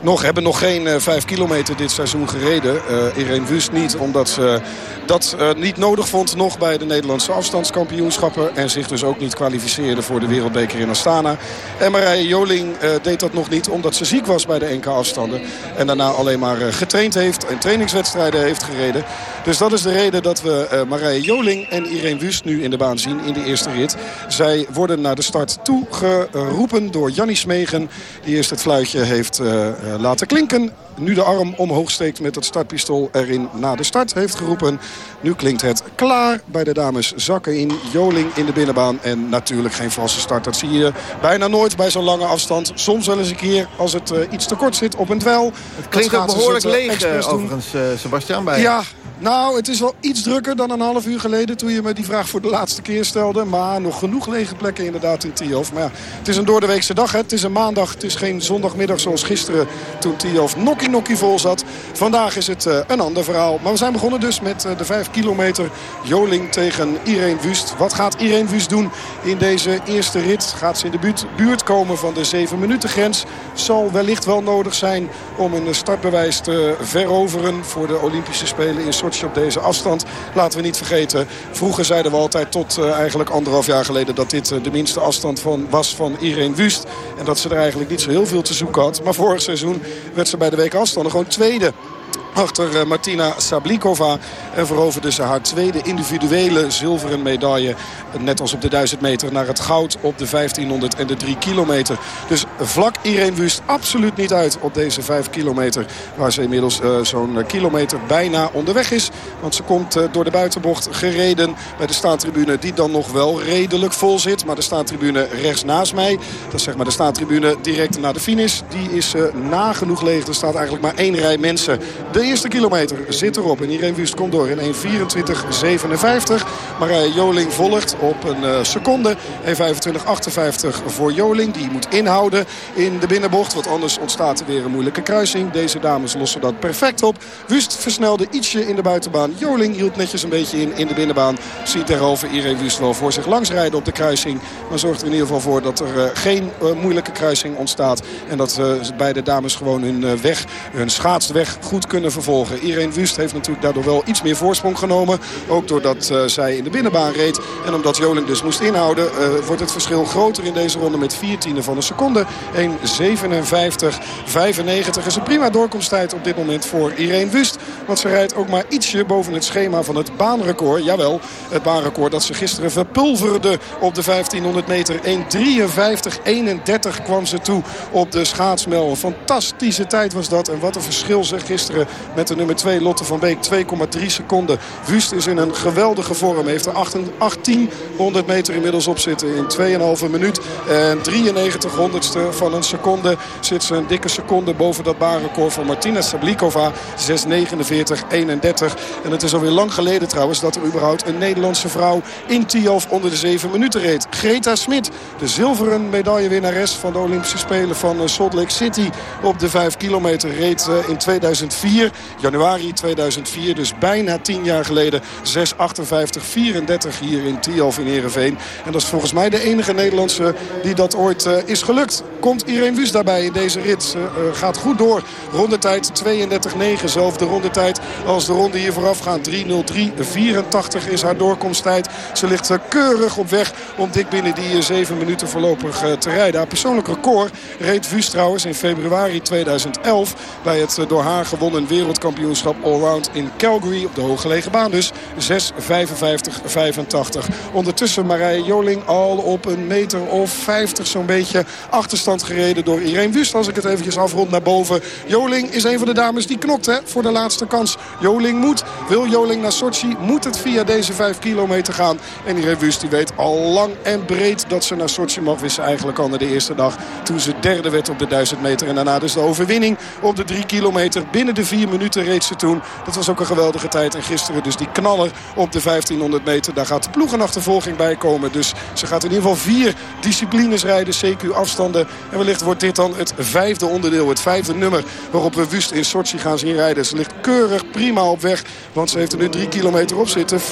nog, hebben nog geen uh, vijf kilometer dit seizoen gereden. Irene Wust niet, omdat ze dat niet nodig vond nog bij de Nederlandse afstandskampioenschappen. En zich dus ook niet kwalificeerde voor de wereldbeker in Astana. En Marije Joling deed dat nog niet omdat ze ziek was bij de NK afstanden. En daarna alleen maar getraind heeft en trainingswedstrijden heeft gereden. Dus dat is de reden dat we Marije Joling en Irene Wust nu in de baan zien in de eerste Rit. Zij worden naar de start toe geroepen door Jannie Smegen. Die eerst het fluitje heeft laten klinken. Nu de arm omhoog steekt met het startpistool erin na de start heeft geroepen. Nu klinkt het klaar bij de dames zakken in. Joling in de binnenbaan en natuurlijk geen valse start. Dat zie je bijna nooit bij zo'n lange afstand. Soms wel eens een keer als het uh, iets te kort zit op een dwel. Het klinkt ook behoorlijk leeg uh, overigens, uh, Sebastian. Bij ja, nou, het is wel iets drukker dan een half uur geleden... toen je me die vraag voor de laatste keer stelde. Maar nog genoeg lege plekken inderdaad in Tielf. Maar ja, het is een doordeweekse dag. Hè. Het is een maandag. Het is geen zondagmiddag zoals gisteren toen Tielf nokkie nokkie vol zat. Vandaag is het uh, een ander verhaal. Maar we zijn begonnen dus met uh, de 5 kilometer Joling tegen Irene Wust. Wat gaat Irene Wust doen in deze eerste rit? Gaat ze in de buurt, buurt komen van de 7 minuten grens? Zal wellicht wel nodig zijn om een startbewijs te veroveren... voor de Olympische Spelen in Sochi op deze afstand. Laten we niet vergeten, vroeger zeiden we altijd tot uh, eigenlijk anderhalf jaar geleden... dat dit uh, de minste afstand van, was van Irene Wust. En dat ze er eigenlijk niet zo heel veel te zoeken had. Maar vorig seizoen werd ze bij de week afstanden gewoon tweede achter Martina Sablikova. En veroverde ze haar tweede individuele zilveren medaille. Net als op de 1000 meter naar het goud op de 1500 en de 3 kilometer. Dus vlak Irene Wust absoluut niet uit op deze 5 kilometer. Waar ze inmiddels uh, zo'n kilometer bijna onderweg is. Want ze komt uh, door de buitenbocht gereden bij de staantribune. Die dan nog wel redelijk vol zit. Maar de staantribune rechts naast mij. Dat is zeg maar de staantribune direct naar de finish. Die is nagenoeg leeg. Er staat eigenlijk maar één rij mensen. De eerste kilometer zit erop. En Irene Wust komt door in 1.24.57. Marije Joling volgt op een seconde. 1.25.58 voor Joling. Die moet inhouden in de binnenbocht. Want anders ontstaat er weer een moeilijke kruising. Deze dames lossen dat perfect op. Wust versnelde ietsje in de buitenbaan. Joling hield netjes een beetje in in de binnenbaan. Ziet derhalve Irene Wust wel voor zich langs rijden op de kruising. Maar zorgt er in ieder geval voor dat er uh, geen moeilijke kruising ontstaat. En dat uh, beide dames gewoon hun weg, hun schaatsweg goed kunnen vervolgen. Irene Wust heeft natuurlijk daardoor wel iets meer voorsprong genomen. Ook doordat zij in de binnenbaan reed. En omdat Joling dus moest inhouden wordt het verschil groter in deze ronde met 4 tienden van een seconde. 1.57.95 is een prima doorkomsttijd op dit moment voor Irene Wust. Want ze rijdt ook maar ietsje boven het schema van het baanrecord. Jawel, het baanrecord dat ze gisteren verpulverde op de 1500 meter. 1.53.31 kwam ze toe op de schaatsmel. Een fantastische tijd was dat. En wat een verschil zeg gisteren met de nummer 2 Lotte van Beek. 2,3 seconden. Wust is in een geweldige vorm. Heeft er 1800 meter inmiddels op zitten in 2,5 minuut. En 93 honderdste van een seconde zit ze een dikke seconde boven dat baanrecord van Martina Sablikova. 6.49.31. En het is alweer lang geleden trouwens dat er überhaupt een Nederlandse vrouw in Tiof onder de 7 minuten reed. Greta Smit, de zilveren medaillewinnares van de Olympische Spelen van eh, Salt Lake City op de 5 kilometer reed eh, in 2004. Januari 2004, dus bijna 10 jaar geleden. 6.58.34 hier in Tiof in Heerenveen. En dat is volgens mij de enige Nederlandse die dat ooit uh, is gelukt. Komt Irene Wust daarbij in deze rit. Uh, gaat goed door. Rondetijd 32.9. Zelfde rondetijd als de ronde hier vooraf gaat. 3.03.84 is haar doorkomsttijd. Ze ligt uh, keurig op weg om dik binnen die 7 minuten voorlopig te rijden. Haar persoonlijk record reed Wust trouwens in februari 2011... bij het door haar gewonnen wereldkampioenschap allround in Calgary... op de hooggelegen baan dus 6.55.85. Ondertussen Marije Joling al op een meter of 50 zo'n beetje achterstand gereden door Irene Wust. Als ik het eventjes afrond naar boven. Joling is een van de dames die knokt hè, voor de laatste kans. Joling moet. Wil Joling naar Sochi, moet het via deze 5 kilometer gaan. En Irene Wust die weet al lang en breed dat ze naar Sochi mag. Wist ze eigenlijk al na de eerste dag toen ze derde werd op de 1000 meter. En daarna dus de overwinning op de 3 kilometer. Binnen de 4 minuten reed ze toen. Dat was ook een geweldige tijd. En gisteren dus die knaller op de 1500 meter. Daar gaat de ploegenachtervolging bij komen. Dus ze gaat in ieder geval vier disciplines rijden. CQ afstanden. En wellicht wordt dit dan het vijfde onderdeel. Het vijfde nummer waarop we Wust in Sochi gaan zien rijden. Ze ligt keurig prima op weg. Want ze heeft er nu drie kilometer op zitten. 14.68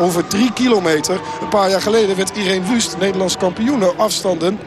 over drie kilometer. Een paar jaar geleden werd Irene Wust Nederlands kampioen afstanden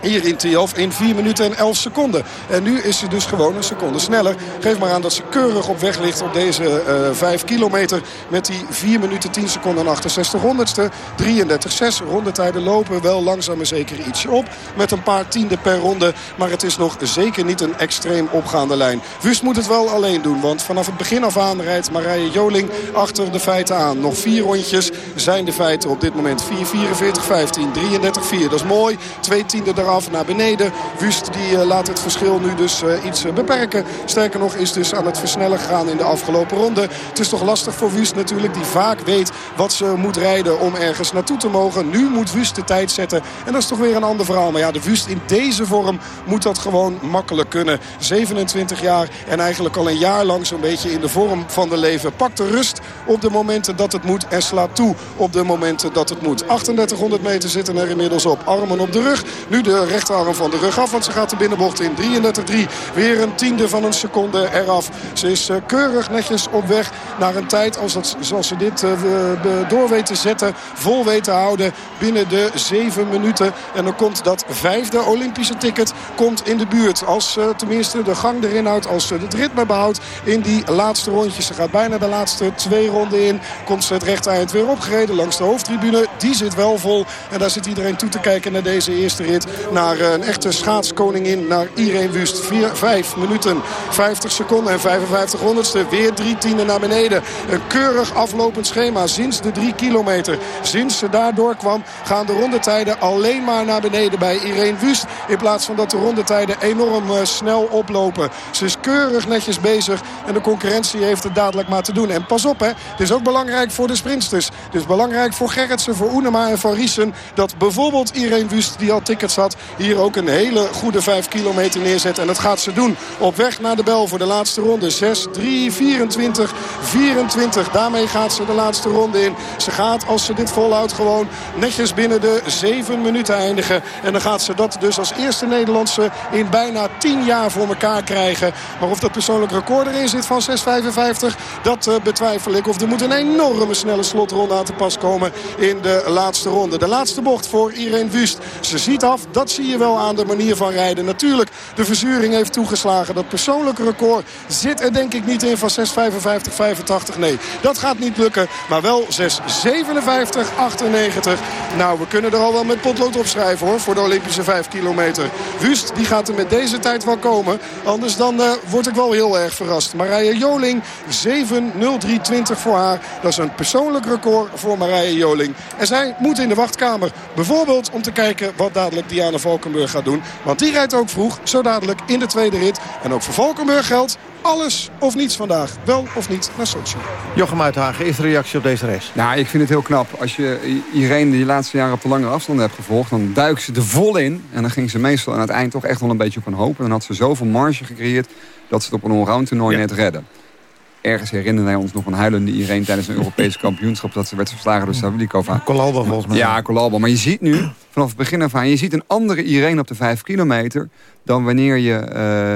hier in Tielf in 4 minuten en 11 seconden. En nu is ze dus gewoon een seconde sneller. Geef maar aan dat ze keurig op weg ligt op deze uh, eh, 5 kilometer. Met die 4 minuten 10 seconden en 68 honderdste. 33,6 rondetijden lopen wel langzaam maar zeker ietsje op. Met een paar tienden per ronde. Maar het is nog zeker niet een extreem opgaande lijn. Wust moet het wel alleen doen. Want vanaf het begin af aan rijdt Marije Joling achter de feiten aan. Nog vier rondjes zijn de feiten op dit moment. 4, 44, 15, 33, 4. Dat is mooi. Twee tienden eraf af naar beneden. Wust die eh, laat het verschil nu dus eh, iets eh, beperken. Sterker nog is dus aan het versnellen gegaan in de afgelopen ronde. Het is toch lastig voor Wust natuurlijk. Die vaak weet wat ze moet rijden om ergens naartoe te mogen. Nu moet Wust de tijd zetten. En dat is toch weer een ander verhaal. Maar ja, de Wust in deze vorm moet dat gewoon makkelijk kunnen. 27 jaar en eigenlijk al een jaar lang zo'n beetje in de vorm van de leven. Pakt de rust op de momenten dat het moet. En slaat toe op de momenten dat het moet. 3800 meter zitten er inmiddels op. Armen op de rug. Nu de rechterarm van de rug af. Want ze gaat de binnenbocht in 33-3. Weer een tiende van een seconde eraf. Ze is eh, keurig netjes op weg naar een tijd als dat, zoals ze dit uh, door weten zetten. Vol weten houden binnen de 7 minuten. En dan komt dat vijfde Olympische ticket komt in de buurt. Als uh, tenminste de gang erin houdt. Als ze het ritme behoudt in die laatste rondjes. Ze gaat bijna de laatste twee ronden in. Komt ze het rechte eind weer opgereden langs de hoofdtribune. Die zit wel vol. En daar zit iedereen toe te kijken naar deze eerste rit. Naar een echte schaatskoningin. Naar Irene Wust. 5 minuten 50 seconden en 55 honderdste. Weer drie tienden naar beneden. Een keurig aflopend schema sinds de drie kilometer. Sinds ze daardoor kwam gaan de rondetijden alleen maar naar beneden bij Irene Wust. In plaats van dat de rondetijden enorm eh, snel oplopen. Ze is keurig netjes bezig. En de concurrentie heeft het dadelijk maar te doen. En pas op hè, het is ook belangrijk voor de sprinters. Het is belangrijk voor Gerritsen, voor Oenema en Van Riesen. Dat bijvoorbeeld Irene Wust, die al tickets had... hier ook een hele goede 5 kilometer neerzet. En dat gaat ze doen op weg naar de bel voor de laatste ronde. 6, 3, 24, 24. Daarmee gaat ze de laatste ronde in. Ze gaat, als ze dit volhoudt, gewoon netjes binnen de 7 minuten eindigen. En dan gaat ze dat dus als eerste Nederlandse in bijna 10 jaar voor elkaar krijgen. Maar of dat persoonlijk record erin zit van 6,55, dat uh, betwijfel ik. Of er moet een enorme snelle slotronde aan te pas komen in de laatste ronde. De laatste bocht voor Irene Wust. Ze ziet af, dat zie je wel aan de manier van rijden. Natuurlijk, de verzuring heeft toegeslagen. Dat persoonlijke record zit er denk ik niet in van 6,55, 85. Nee, dat gaat niet lukken. Maar wel 6,57, 98. Nou, we kunnen er al wel met potlood opschrijven hoor. Voor de Olympische 5 kilometer. Wust, die gaat er met deze tijd wel komen. Anders dan uh, word ik wel heel erg verrast. Marije Joling, 7.03.20 voor haar. Dat is een persoonlijk record voor Marije Joling. En zij moet in de wachtkamer. Bijvoorbeeld om te kijken wat dadelijk Diana Valkenburg gaat doen. Want die rijdt ook vroeg, zo dadelijk in de tweede rit. En ook voor Valkenburg geldt alles of niets vandaag. Wel of niet naar Sochi. Jochem Uithagen, is de reactie op deze race? Nou, ik vind het heel knap. Als je iedereen die laatste jaren op de lange afstand hebt gevolgd... dan duikt ze er vol in. En dan ging ze meestal aan het eind toch echt wel een beetje op een hoop. En dan had ze zoveel marge gecreëerd dat ze het op een allround toernooi net redden. Ergens herinneren wij ons nog een huilende iedereen tijdens een Europese (laughs) kampioenschap... dat ze werd verslagen door Sablikova. Colalba volgens mij. Ja, Colalba. Maar je ziet nu, vanaf het begin af aan... je ziet een andere Irene op de 5 kilometer... dan wanneer je uh,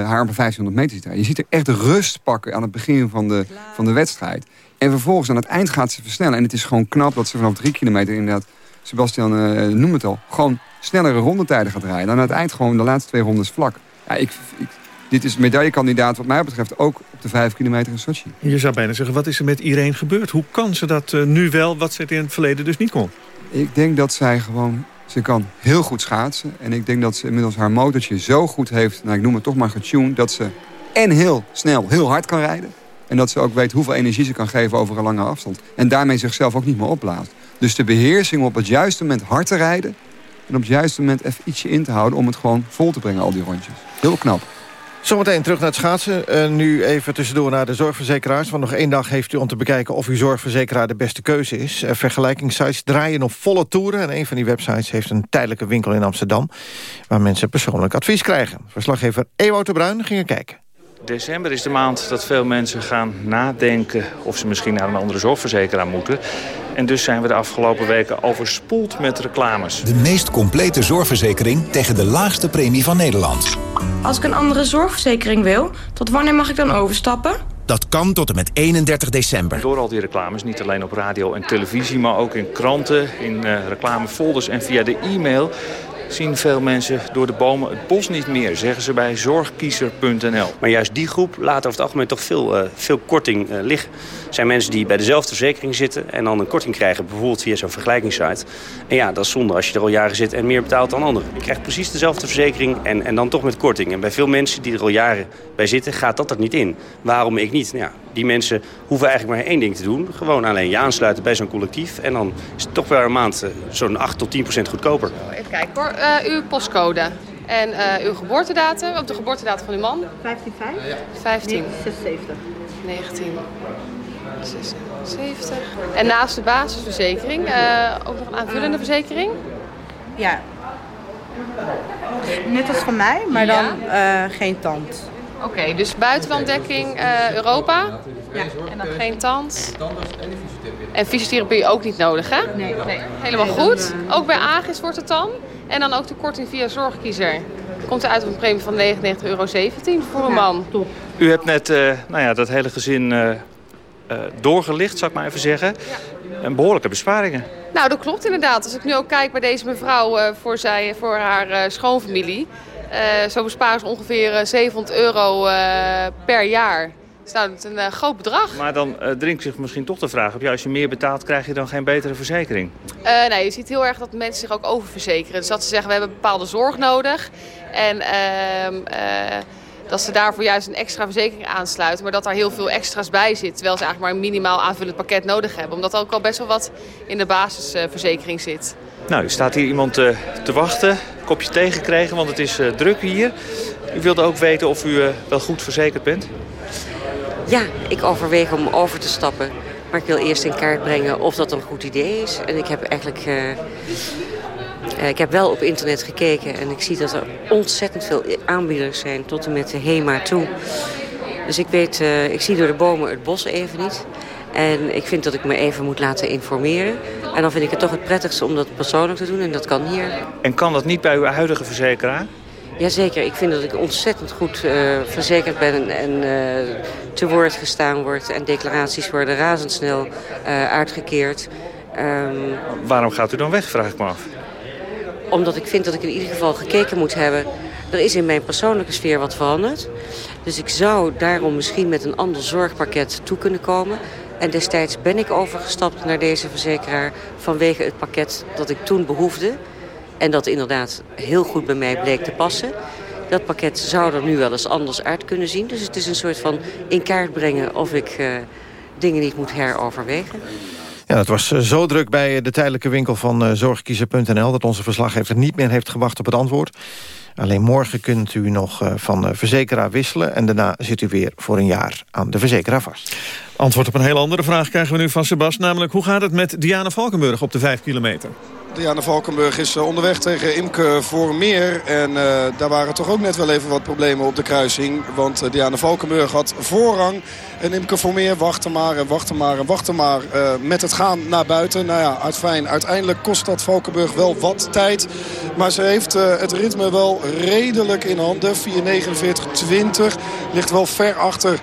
haar op 1500 meter ziet Je ziet er echt rust pakken aan het begin van de, van de wedstrijd. En vervolgens aan het eind gaat ze versnellen. En het is gewoon knap dat ze vanaf 3 kilometer inderdaad... Sebastian uh, noemt het al, gewoon snellere rondetijden gaat rijden. En aan het eind gewoon de laatste twee rondes vlak. Ja, ik, ik dit is medaillekandidaat wat mij betreft ook op de 5 kilometer in Sochi. Je zou bijna zeggen, wat is er met Irene gebeurd? Hoe kan ze dat uh, nu wel, wat ze in het verleden dus niet kon? Ik denk dat zij gewoon... Ze kan heel goed schaatsen. En ik denk dat ze inmiddels haar motortje zo goed heeft... nou, ik noem het toch maar getuned... dat ze en heel snel, heel hard kan rijden. En dat ze ook weet hoeveel energie ze kan geven over een lange afstand. En daarmee zichzelf ook niet meer opblaast. Dus de beheersing om op het juiste moment hard te rijden... en op het juiste moment even ietsje in te houden... om het gewoon vol te brengen, al die rondjes. Heel knap. Zometeen terug naar het schaatsen. Uh, nu even tussendoor naar de zorgverzekeraars. Want nog één dag heeft u om te bekijken of uw zorgverzekeraar de beste keuze is. Uh, vergelijkingssites draaien nog volle toeren. En een van die websites heeft een tijdelijke winkel in Amsterdam... waar mensen persoonlijk advies krijgen. Verslaggever Ewout de Bruin ging er kijken. December is de maand dat veel mensen gaan nadenken of ze misschien naar een andere zorgverzekeraar moeten. En dus zijn we de afgelopen weken overspoeld met reclames. De meest complete zorgverzekering tegen de laagste premie van Nederland. Als ik een andere zorgverzekering wil, tot wanneer mag ik dan overstappen? Dat kan tot en met 31 december. Door al die reclames, niet alleen op radio en televisie... maar ook in kranten, in uh, reclamefolders en via de e-mail zien veel mensen door de bomen het bos niet meer, zeggen ze bij zorgkiezer.nl. Maar juist die groep laat over het algemeen toch veel, uh, veel korting uh, liggen. zijn mensen die bij dezelfde verzekering zitten en dan een korting krijgen, bijvoorbeeld via zo'n vergelijkingssite. En ja, dat is zonde als je er al jaren zit en meer betaalt dan anderen. Je krijgt precies dezelfde verzekering en, en dan toch met korting. En bij veel mensen die er al jaren bij zitten, gaat dat er niet in. Waarom ik niet? Nou ja, die mensen hoeven eigenlijk maar één ding te doen. Gewoon alleen je aansluiten bij zo'n collectief. En dan is het toch wel een maand uh, zo'n 8 tot 10 procent goedkoper. Even kijken hoor. Uh, uw postcode. En uh, uw geboortedatum, op de geboortedatum van uw man? 15, 5? 15. 76. 19. 76. En naast de basisverzekering, uh, ook nog een aanvullende verzekering? Ja. Net als van mij, maar dan ja. uh, geen tand. Oké, okay, dus buitenlanddekking uh, Europa? Ja. En dan geen tand? En fysiotherapie ook niet nodig, hè? Nee. nee. Helemaal goed. Ook bij Agis wordt het dan? En dan ook de korting via zorgkiezer. Komt er uit op een premie van 99,17 euro voor een man. Top. U hebt net uh, nou ja, dat hele gezin uh, uh, doorgelicht, zou ik maar even zeggen. Ja. En behoorlijke besparingen. Nou, dat klopt inderdaad. Als ik nu ook kijk bij deze mevrouw voor, zij, voor haar schoonfamilie... zo besparen ze ongeveer 700 euro per jaar Dus nou, is een groot bedrag. Maar dan uh, dringt zich misschien toch de vraag op... Ja, als je meer betaalt, krijg je dan geen betere verzekering? nee, je ziet heel erg dat mensen zich ook oververzekeren. Dus dat ze zeggen, we hebben bepaalde zorg nodig. En ehm, dat ze daarvoor juist een extra verzekering aansluiten. Maar dat daar heel veel extra's bij zit. Terwijl ze eigenlijk maar een minimaal aanvullend pakket nodig hebben. Omdat er ook al best wel wat in de basisverzekering zit. Nou, er staat hier iemand uh, te wachten. Kopje thee gekregen, want het is uh, druk hier. U wilde ook weten of u uh, wel goed verzekerd bent? Ja, ik overweeg om over te stappen. Maar ik wil eerst in kaart brengen of dat een goed idee is. En ik heb eigenlijk uh, ik heb wel op internet gekeken en ik zie dat er ontzettend veel aanbieders zijn, tot en met de HEMA toe. Dus ik weet, uh, ik zie door de bomen het bos even niet. En ik vind dat ik me even moet laten informeren. En dan vind ik het toch het prettigste om dat persoonlijk te doen en dat kan hier. En kan dat niet bij uw huidige verzekeraar? Jazeker, ik vind dat ik ontzettend goed uh, verzekerd ben en uh, te woord gestaan wordt. En declaraties worden razendsnel uh, uitgekeerd. Um... Waarom gaat u dan weg, vraag ik me af? Omdat ik vind dat ik in ieder geval gekeken moet hebben... er is in mijn persoonlijke sfeer wat veranderd. Dus ik zou daarom misschien met een ander zorgpakket toe kunnen komen. En destijds ben ik overgestapt naar deze verzekeraar... vanwege het pakket dat ik toen behoefde. En dat inderdaad heel goed bij mij bleek te passen. Dat pakket zou er nu wel eens anders uit kunnen zien. Dus het is een soort van in kaart brengen of ik uh, dingen niet moet heroverwegen. Ja, het was eh, zo druk bij de tijdelijke winkel van uh, zorgkiezer.nl... dat onze verslaggever niet meer heeft gewacht op het antwoord. Alleen morgen kunt u nog van verzekeraar wisselen... en daarna zit u weer voor een jaar aan de verzekeraar vast. Antwoord op een heel andere vraag krijgen we nu van Sebas... namelijk hoe gaat het met Diana Valkenburg op de 5 kilometer? Diana Valkenburg is eh, onderweg tegen Imke Voormeer. En uh, daar waren toch ook net wel even wat problemen op de kruising. Want uh, Diana Valkenburg had voorrang. En Imke Voormeer wachtte maar en wachtte maar en wachtte maar met het gaan naar buiten. Nou ja, fijn. uiteindelijk kost dat Valkenburg wel wat tijd. Maar ze heeft het ritme wel redelijk in handen. 4.49.20 ligt wel ver achter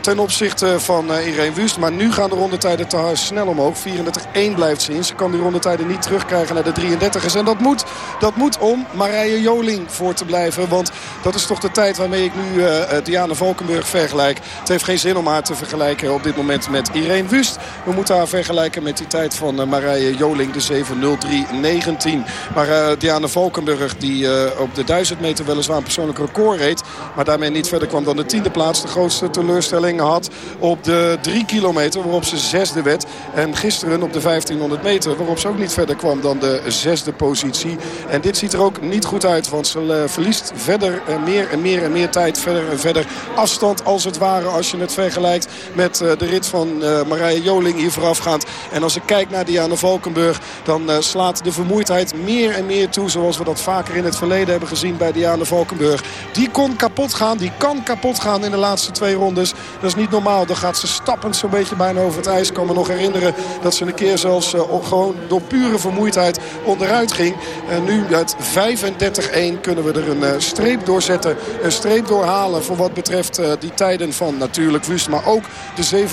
ten opzichte van Irene Wust. Maar nu gaan de rondetijden te snel omhoog. 34.1 blijft ze in. Ze kan die rondetijden niet terugkrijgen naar de 33ers. En dat moet, dat moet om Marije Joling voor te blijven. Want dat is toch de tijd waarmee ik nu uh, Diana Valkenburg vergelijk. Het heeft geen zin om haar te vergelijken op dit moment met Irene Wust. We moeten haar vergelijken met die tijd van Marije Joling, de 7.03.19. Maar uh, Diana Valkenburg, die op de 1000 meter weliswaar een persoonlijk record reed. Maar daarmee niet verder kwam dan de tiende plaats. De grootste teleurstelling had op de 3 kilometer, waarop ze zesde werd. En gisteren op de 1500 meter, waarop ze ook niet verder kwam dan de zesde positie. En dit ziet er ook niet goed uit. Want ze uh, verliest verder uh, meer en meer en meer tijd. Verder en verder afstand als het ware. Als je het vergelijkt met uh, de rit van Marije Joling hier voorafgaand. En als ik kijk naar Diana Valkenburg. Dan slaat de vermoeidheid meer en meer toe. Zoals we dat vaker in het verleden hebben gezien bij Diana Valkenburg. Die kon kapot gaan. Die kan kapot gaan in de laatste twee rondes. Dat is niet normaal. Dan gaat ze stappend zo'n beetje bijna over het ijs. Ik kan me nog herinneren dat ze een keer zelfs gewoon door pure vermoeidheid onderuit ging. En nu uit 35-1 kunnen we er een uh, streep doorzetten. Een streep doorhalen voor wat betreft uh, die tijden van natuurlijk Wust. Maar ook de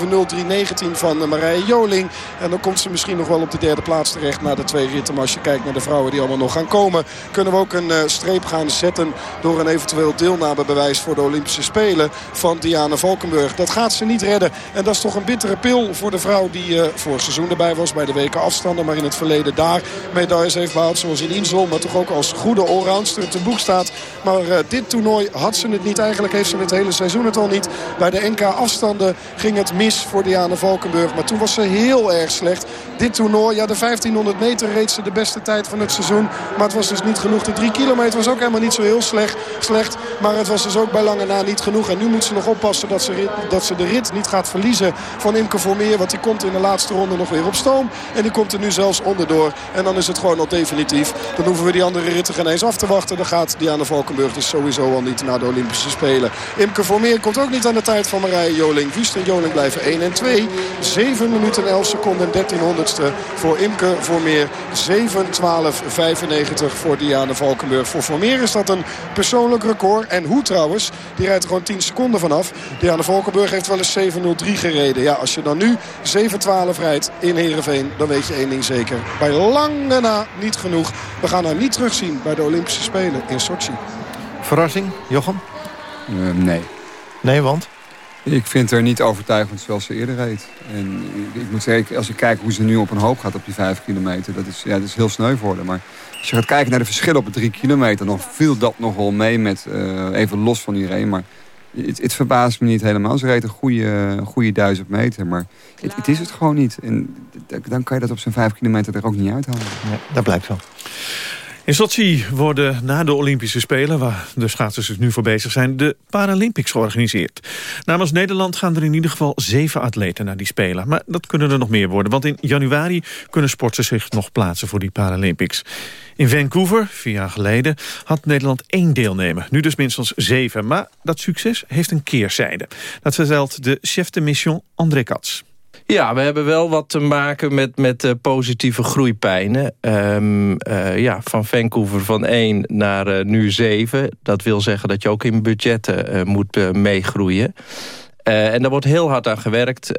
7.03.19 van Marije Joling. En dan komt ze misschien nog wel op de derde plaats terecht na de twee ritten. Maar als je kijkt naar de vrouwen die allemaal nog gaan komen... kunnen we ook een streep gaan zetten door een eventueel deelnamebewijs voor de Olympische Spelen van Diana Valkenburg. Dat gaat ze niet redden. En dat is toch een bittere pil voor de vrouw die vorig seizoen erbij was bij de weken afstanden. Maar in het verleden daar medailles heeft behaald. Zoals in Insel, maar toch ook als goede allroundster te boek staat. Maar uh, dit toernooi had ze het niet. Eigenlijk heeft ze het hele seizoen het al niet. Bij de NK afstanden ging het mis voor Diana Valkenburg. Maar toen was ze heel erg slecht. Dit toernooi, ja de 1500 meter reed ze de beste tijd van het seizoen. Maar het was dus niet genoeg. De 3 kilometer was ook helemaal niet zo heel slecht. slecht maar het was dus ook bij lange na niet genoeg. En nu moet ze nog oppassen dat ze, dat ze de rit niet gaat verliezen van Imke Vermeer. Want die komt in de laatste ronde nog weer op stoom. En die komt er nu zelfs onderdoor. En dan is het gewoon al definitief. Dan hoeven we die andere ritten geen eens af te wachten. Dan gaat Diana Valkenburg dus sowieso al niet naar de Olympische Spelen. Imke Vermeer komt ook niet aan de tijd van Marije Joling. Wust en Joling blijven 1 en 2. 7 minuten 11 seconden en 13 honderdste voor Imke Vermeer. 7 12 95 voor Diana Valkenburg. Voor Vermeer is dat een persoonlijk record. En hoe trouwens, die rijdt er gewoon 10 seconden vanaf. Diana Valkenburg heeft wel eens 7.03 gereden. Ja, als je dan nu 7.12 rijdt in Heerenveen, dan weet je één ding zeker. Bij lange na niet genoeg. We gaan haar niet terugzien bij de Olympische Spelen in Sochi. Verrassing, Jochem? Uh, nee. Nee, want? Ik vind haar niet overtuigend zoals ze eerder reed. En ik, ik moet zeggen, als ik kijk hoe ze nu op een hoop gaat op die vijf kilometer... dat is, ja, dat is heel sneu voor haar. Maar als je gaat kijken naar de verschillen op de drie kilometer... dan viel dat nog wel mee met, uh, even los van iedereen. Maar het, verbaast me niet helemaal. Ze reed een goede, goede duizend meter, maar het, het, is het gewoon niet. En dan kan je dat op zijn vijf kilometer er ook niet uithalen. Nee, dat blijkt wel. In Sochi worden na de Olympische Spelen, waar de schaatsers dus nu voor bezig zijn, de Paralympics georganiseerd. Namens Nederland gaan er in ieder geval zeven atleten naar die Spelen. Maar dat kunnen er nog meer worden, want in januari kunnen sporters zich nog plaatsen voor die Paralympics. In Vancouver, vier jaar geleden, had Nederland één deelnemer. Nu dus minstens zeven, maar dat succes heeft een keerzijde. Dat vertelt de chef de mission André Katz. Ja, we hebben wel wat te maken met, met uh, positieve groeipijnen. Um, uh, ja, van Vancouver van 1 naar uh, nu 7. Dat wil zeggen dat je ook in budgetten moet meegroeien. en daar wordt heel hard aan gewerkt.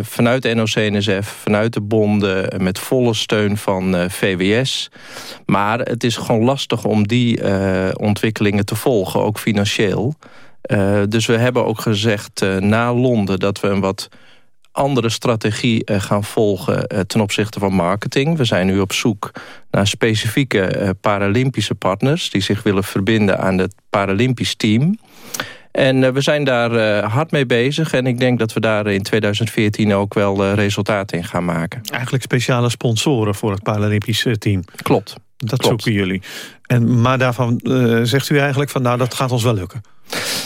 vanuit NOC-NSF, vanuit de bonden... met volle steun van VWS. Maar het is gewoon lastig om die ontwikkelingen te volgen, ook financieel. dus we hebben ook gezegd na Londen dat we een wat andere strategie eh, gaan volgen eh, ten opzichte van marketing. We zijn nu op zoek naar specifieke eh, Paralympische partners... die zich willen verbinden aan het Paralympisch team... En we zijn daar hard mee bezig. En ik denk dat we daar in 2014 ook wel resultaten in gaan maken. Eigenlijk speciale sponsoren voor het Paralympisch team. Klopt. Dat zoeken jullie. En, maar daarvan zegt u eigenlijk van nou dat gaat ons wel lukken.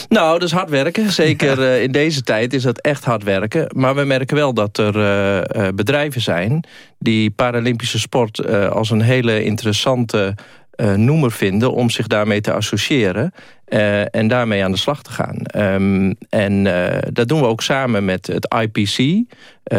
Nou, dat is hard werken. Zeker (laughs) uh, in deze tijd is dat echt hard werken. Maar we merken wel dat er uh, uh, bedrijven zijn... die Paralympische sport als een hele interessante noemer vinden... om zich daarmee te associëren. en daarmee aan de slag te gaan. Um, en dat doen we ook samen met het IPC...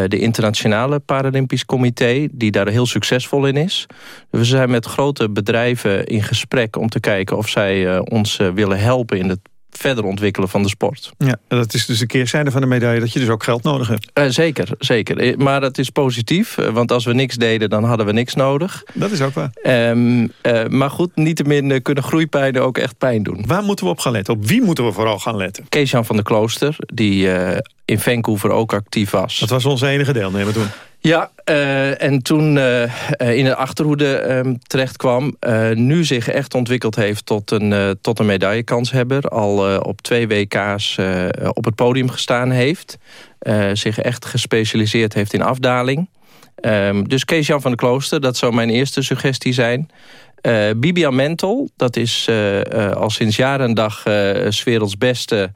de Internationale Paralympisch Comité... die daar heel succesvol in is. We zijn met grote bedrijven in gesprek om te kijken... of zij ons willen helpen in het verder ontwikkelen van de sport. Ja, dat is dus de keerzijde van de medaille... dat je dus ook geld nodig hebt. Uh, zeker, zeker. Eh, maar dat is positief, eh, want als we niks deden... dan hadden we niks nodig. Dat is ook waar. Um, uh, maar goed, niettemin kunnen groeipijnen ook echt pijn doen. Waar moeten we op gaan letten? Op wie moeten we vooral gaan letten? Kees-Jan van der Klooster, die uh, in Vancouver ook actief was. Dat was onze enige deelnemer toen. Ja, uh, en toen uh, in de achterhoede uh, terecht kwam. nu zich echt ontwikkeld heeft tot een, tot een medaillekanshebber. Al op twee WK's op het podium gestaan heeft. zich echt gespecialiseerd heeft in afdaling. Ehm, dus Kees-Jan van der Klooster, dat zou mijn eerste suggestie zijn. Bibia Mentel, dat is al sinds jaren en dag... s werelds beste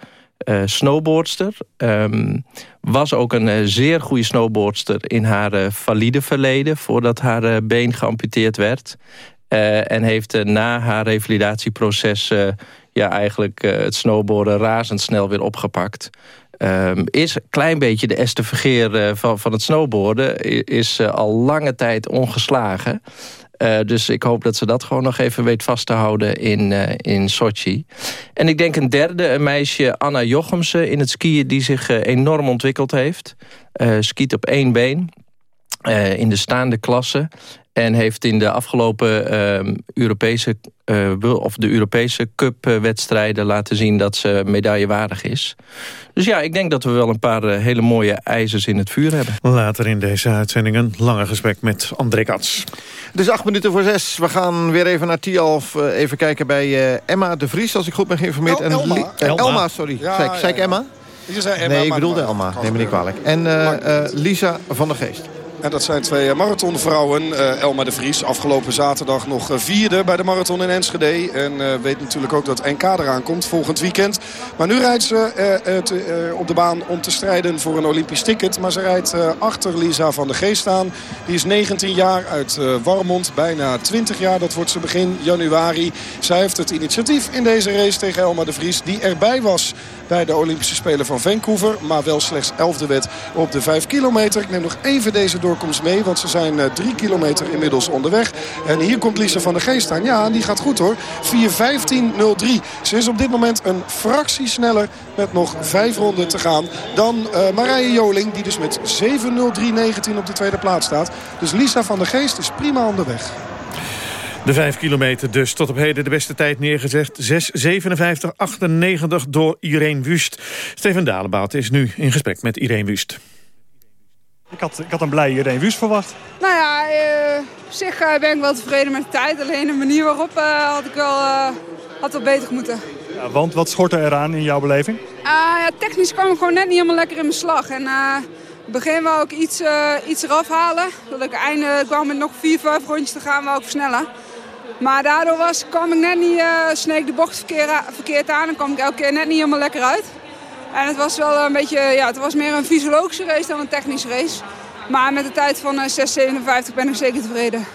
snowboardster. Um, was ook een uh, zeer goede snowboardster in haar uh, valide verleden... voordat haar been geamputeerd werd. en heeft na haar revalidatieproces... ja, eigenlijk het snowboarden razendsnel weer opgepakt. Um, is een klein beetje de Esther Vergeer van, van het snowboarden. Is al lange tijd ongeslagen. Uh, dus ik hoop dat ze dat gewoon nog even weet vast te houden in, uh, in Sochi. En ik denk een derde, een meisje Anna Jochemsen in het skiën... die zich uh, enorm ontwikkeld heeft. skiet op één been. in de staande klasse. En heeft in de afgelopen uh, Europese, uh, of de Europese Cup-wedstrijden laten zien dat ze medaillewaardig is. Dus ja, ik denk dat we wel een paar uh, hele mooie ijzers in het vuur hebben. Later in deze uitzending een lange gesprek met André Kats. Het is acht minuten voor zes. We gaan weer even naar Tialf. Uh, even kijken bij Emma de Vries, als ik goed ben geïnformeerd. El Elma. En Elma. Elma. sorry. Ja, zei, zei ik Emma? Je zei Emma nee, ik bedoelde Elma. Neem me niet kwalijk. En Lisa van der Geest. En dat zijn twee marathonvrouwen. Uh, Elma de Vries afgelopen zaterdag nog vierde bij de marathon in Enschede. En weet natuurlijk ook dat NK eraan komt volgend weekend. Maar nu rijdt ze op de baan om te strijden voor een Olympisch ticket. Maar ze rijdt achter Lisa van der Geest aan. Die is 19 jaar uit Warmond. Bijna 20 jaar. Dat wordt ze begin januari. Zij heeft het initiatief in deze race tegen Elma de Vries. Die erbij was bij de Olympische Spelen van Vancouver. Maar wel slechts 11e wet op de 5 kilometer. Ik neem nog even deze door doorkomst mee. Want ze zijn uh, drie kilometer inmiddels onderweg. En hier komt Lisa van der Geest aan. Ja, die gaat goed hoor. 4.15.03. Ze is op dit moment een fractie sneller met nog vijf ronden te gaan. Dan uh, Marije Joling, die dus met 7.03.19 op de tweede plaats staat. Dus Lisa van der Geest is prima onderweg. De 5 kilometer dus tot op heden de beste tijd neergezegd. 6.57.98 door Irene Wust. Steven Dalebout is nu in gesprek met Irene Wust. Ik had, ik had een blij Irene verwacht. Nou ja, uh, op zich uh, ben ik wel tevreden met de tijd. Alleen de manier waarop uh, had ik wel, had wel beter moeten. Ja, want wat schort er eraan in jouw beleving? ja, technisch kwam ik gewoon net niet helemaal lekker in mijn slag. En het begin wou ik iets, iets eraf halen. Dat ik einde kwam met nog vier, vijf rondjes te gaan, wou ik versnellen. Maar daardoor was, kwam ik net niet, uh, sneek de bocht verkeerd, verkeerd aan en kwam ik elke keer net niet helemaal lekker uit. En het was wel een beetje, ja, het was meer een fysiologische race dan een technische race. Maar met de tijd van uh, 6,57 ben ik zeker tevreden.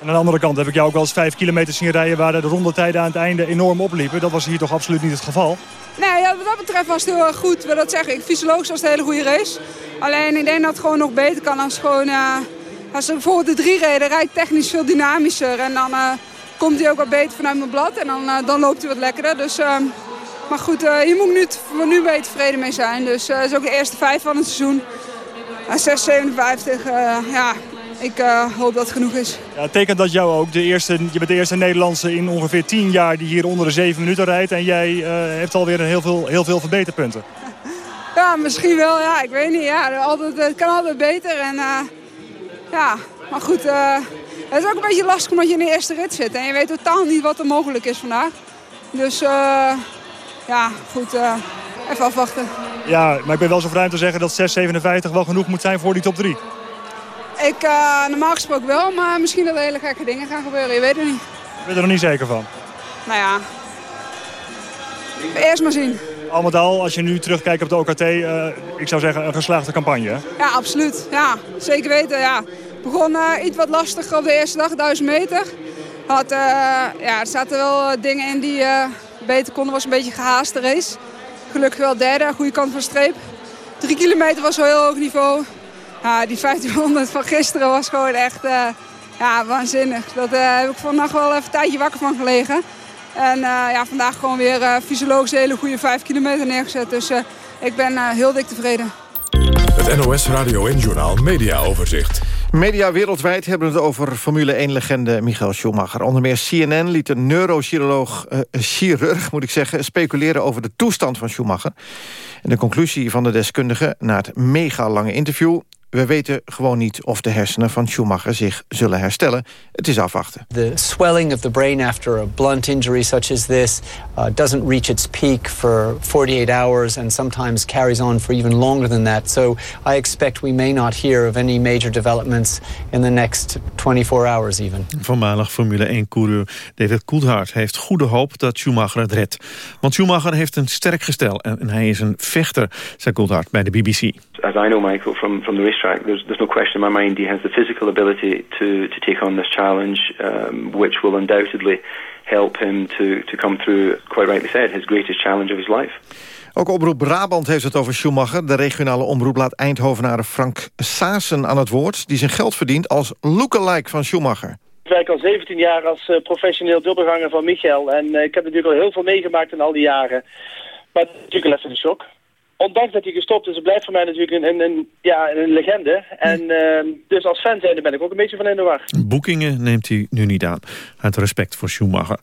En aan de andere kant heb ik jou ook wel eens 5 kilometer zien rijden... waar de rondetijden aan het einde enorm opliepen. Dat was hier toch absoluut niet het geval? Nee, ja, wat dat betreft was het heel erg goed. Dat zeg ik. Fysiologisch was het een hele goede race. Alleen ik denk dat het gewoon nog beter kan als gewoon... Uh, als we bijvoorbeeld de drie reden, rijdt technisch veel dynamischer. En dan uh, komt hij ook wat beter vanuit mijn blad. En dan, uh, dan loopt hij wat lekkerder. Dus, uh, maar goed, uh, hier moet ik nu, voor nu ben tevreden mee zijn. Dus dat is ook de eerste vijf van het seizoen. 6,57. ja, ik hoop dat het genoeg is. Ja, het tekent dat jou ook. De eerste, je bent de eerste Nederlandse in ongeveer 10 jaar die hier onder de 7 minuten rijdt. En jij hebt alweer heel veel, heel veel verbeterpunten. (laughs) Ja, misschien wel. Ja, ik weet niet. Ja, altijd, het kan altijd beter. En, ja, maar goed, het is ook een beetje lastig omdat je in de eerste rit zit. En je weet totaal niet wat er mogelijk is vandaag. Dus uh, ja, goed, uh, even afwachten. Ja, maar ik ben wel zo vrij om te zeggen dat 6,57 wel genoeg moet zijn voor die top 3. Ik, uh, normaal gesproken wel, maar misschien dat er hele gekke dingen gaan gebeuren. Je weet het niet. Ik ben er nog niet zeker van. Nou ja, eerst maar zien. Al met al, als je nu terugkijkt op de OKT, uh, ik zou zeggen een geslaagde campagne. Hè? Ja, absoluut. Ja, zeker weten. Ja begon iets wat lastiger op de eerste dag, 1000 meter. Had, ja, er zaten wel dingen in die beter konden. was een beetje gehaaste race. Gelukkig wel derde, goede kant van de streep. Drie kilometer was wel heel hoog niveau. Ja, die 1500 van gisteren was gewoon echt ja, waanzinnig. Dat heb ik vannacht wel even een tijdje wakker van gelegen. En ja, vandaag gewoon weer fysiologisch hele goede 5 kilometer neergezet. Dus ik ben heel dik tevreden. Het NOS Radio en Journaal Media Overzicht. Media wereldwijd hebben het over Formule 1-legende Michael Schumacher. Onder meer CNN liet een neurochirurg, uh, chirurg moet ik zeggen, speculeren over de toestand van Schumacher. En de conclusie van de deskundige na het mega lange interview we weten gewoon niet of de hersenen van Schumacher zich zullen herstellen. Het is afwachten. The swelling of the brain after a blunt injury such as this uh, doesn't reach its peak for 48 hours and sometimes carries on for even longer than that. So I expect we may not hear of any major developments in the next 24 hours even. Voormalig Formule 1-coureur David Coulthard heeft goede hoop dat Schumacher het redt. Want Schumacher heeft een sterk gestel en hij is een vechter, zei Coulthard bij de BBC. As I know Michael from, from the race track, there's, there's no question in my mind he has the physical ability to, to take on this challenge, um, which will undoubtedly help him to, to come through, quite rightly said, his greatest challenge of his life. Ook Omroep Brabant heeft het over Schumacher. De regionale omroep laat Eindhovenaren Frank Saassen aan het woord... die zijn geld verdient als lookalike van Schumacher. Ik werk al 17 jaar als uh, professioneel dubbelganger van Michael. En uh, ik heb natuurlijk al heel veel meegemaakt in al die jaren. Maar het is natuurlijk wel even een shock ondanks dat hij gestopt is, blijft voor mij natuurlijk een, een, een ja, een legende. En uh, dus als fan zijnde ben ik ook een beetje van in de war. Boekingen neemt hij nu niet aan. Uit respect voor Schumacher.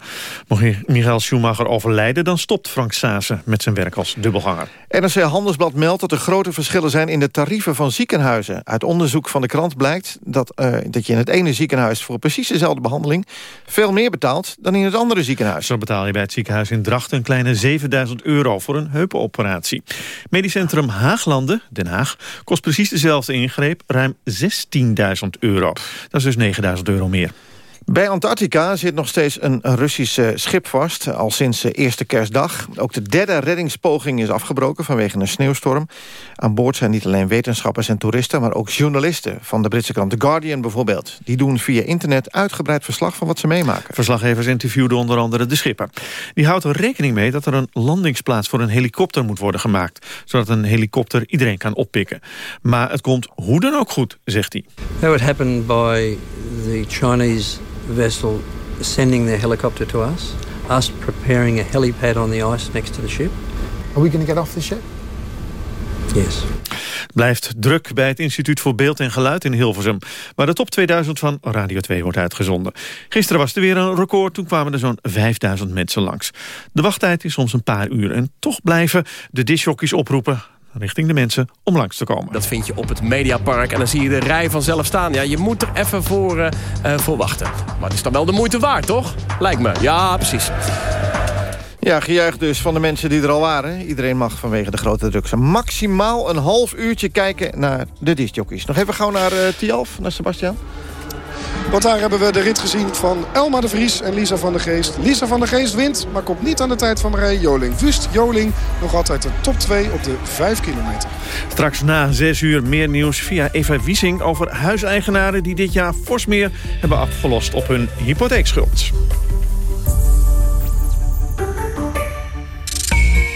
Mocht Michael Schumacher overlijden, dan stopt Frank Saassen met zijn werk als dubbelganger. NRC Handelsblad meldt dat er grote verschillen zijn in de tarieven van ziekenhuizen. Uit onderzoek van de krant blijkt dat, uh, dat je in het ene ziekenhuis voor precies dezelfde behandeling veel meer betaalt dan in het andere ziekenhuis. Zo betaal je bij het ziekenhuis in Drachten een kleine 7000 euro voor een heupenoperatie. Medisch Centrum Haaglanden, Den Haag, kost precies dezelfde ingreep ruim 16.000 euro. Dat is dus 9.000 euro meer. Bij Antarctica zit nog steeds een Russisch schip vast, al sinds de eerste kerstdag. Ook de derde reddingspoging is afgebroken vanwege een sneeuwstorm. Aan boord zijn niet alleen wetenschappers en toeristen... maar ook journalisten van de Britse krant The Guardian bijvoorbeeld. Die doen via internet uitgebreid verslag van wat ze meemaken. Verslaggevers interviewden onder andere de schipper. Die houdt er rekening mee dat er een landingsplaats voor een helikopter moet worden gemaakt. Zodat een helikopter iedereen kan oppikken. Maar het komt hoe dan ook goed, zegt hij. That would happen by the Chinese vessel sending their helicopter to us, us preparing a helipad on the ice next to the ship. Are we going to get off the ship? Yes. Het blijft druk bij het Instituut voor Beeld en Geluid in Hilversum... waar de top 2000 van Radio 2 wordt uitgezonden. Gisteren was er weer een record, toen kwamen er zo'n 5000 mensen langs. De wachttijd is soms een paar uur en toch blijven de disjockeys oproepen richting de mensen om langs te komen. Dat vind je op het Mediapark en dan zie je de rij vanzelf staan. Ja, je moet er even voor, uh, voor wachten. Maar het is dan wel de moeite waard, toch? Lijkt me. Ja, precies. Ja, gejuicht dus van de mensen die er al waren. Iedereen mag vanwege de grote drukte maximaal een half uurtje kijken naar de discjockeys. Nog even gauw naar uh, Tialf, naar Sebastian. Want daar hebben we de rit gezien van Elma de Vries en Lisa van der Geest. Lisa van der Geest wint, maar komt niet aan de tijd van Marije Joling. Wust Joling nog altijd de top 2 op de 5 kilometer. Straks na 6 uur meer nieuws via Eva Wiesing... over huiseigenaren die dit jaar fors meer hebben afgelost op hun hypotheekschuld.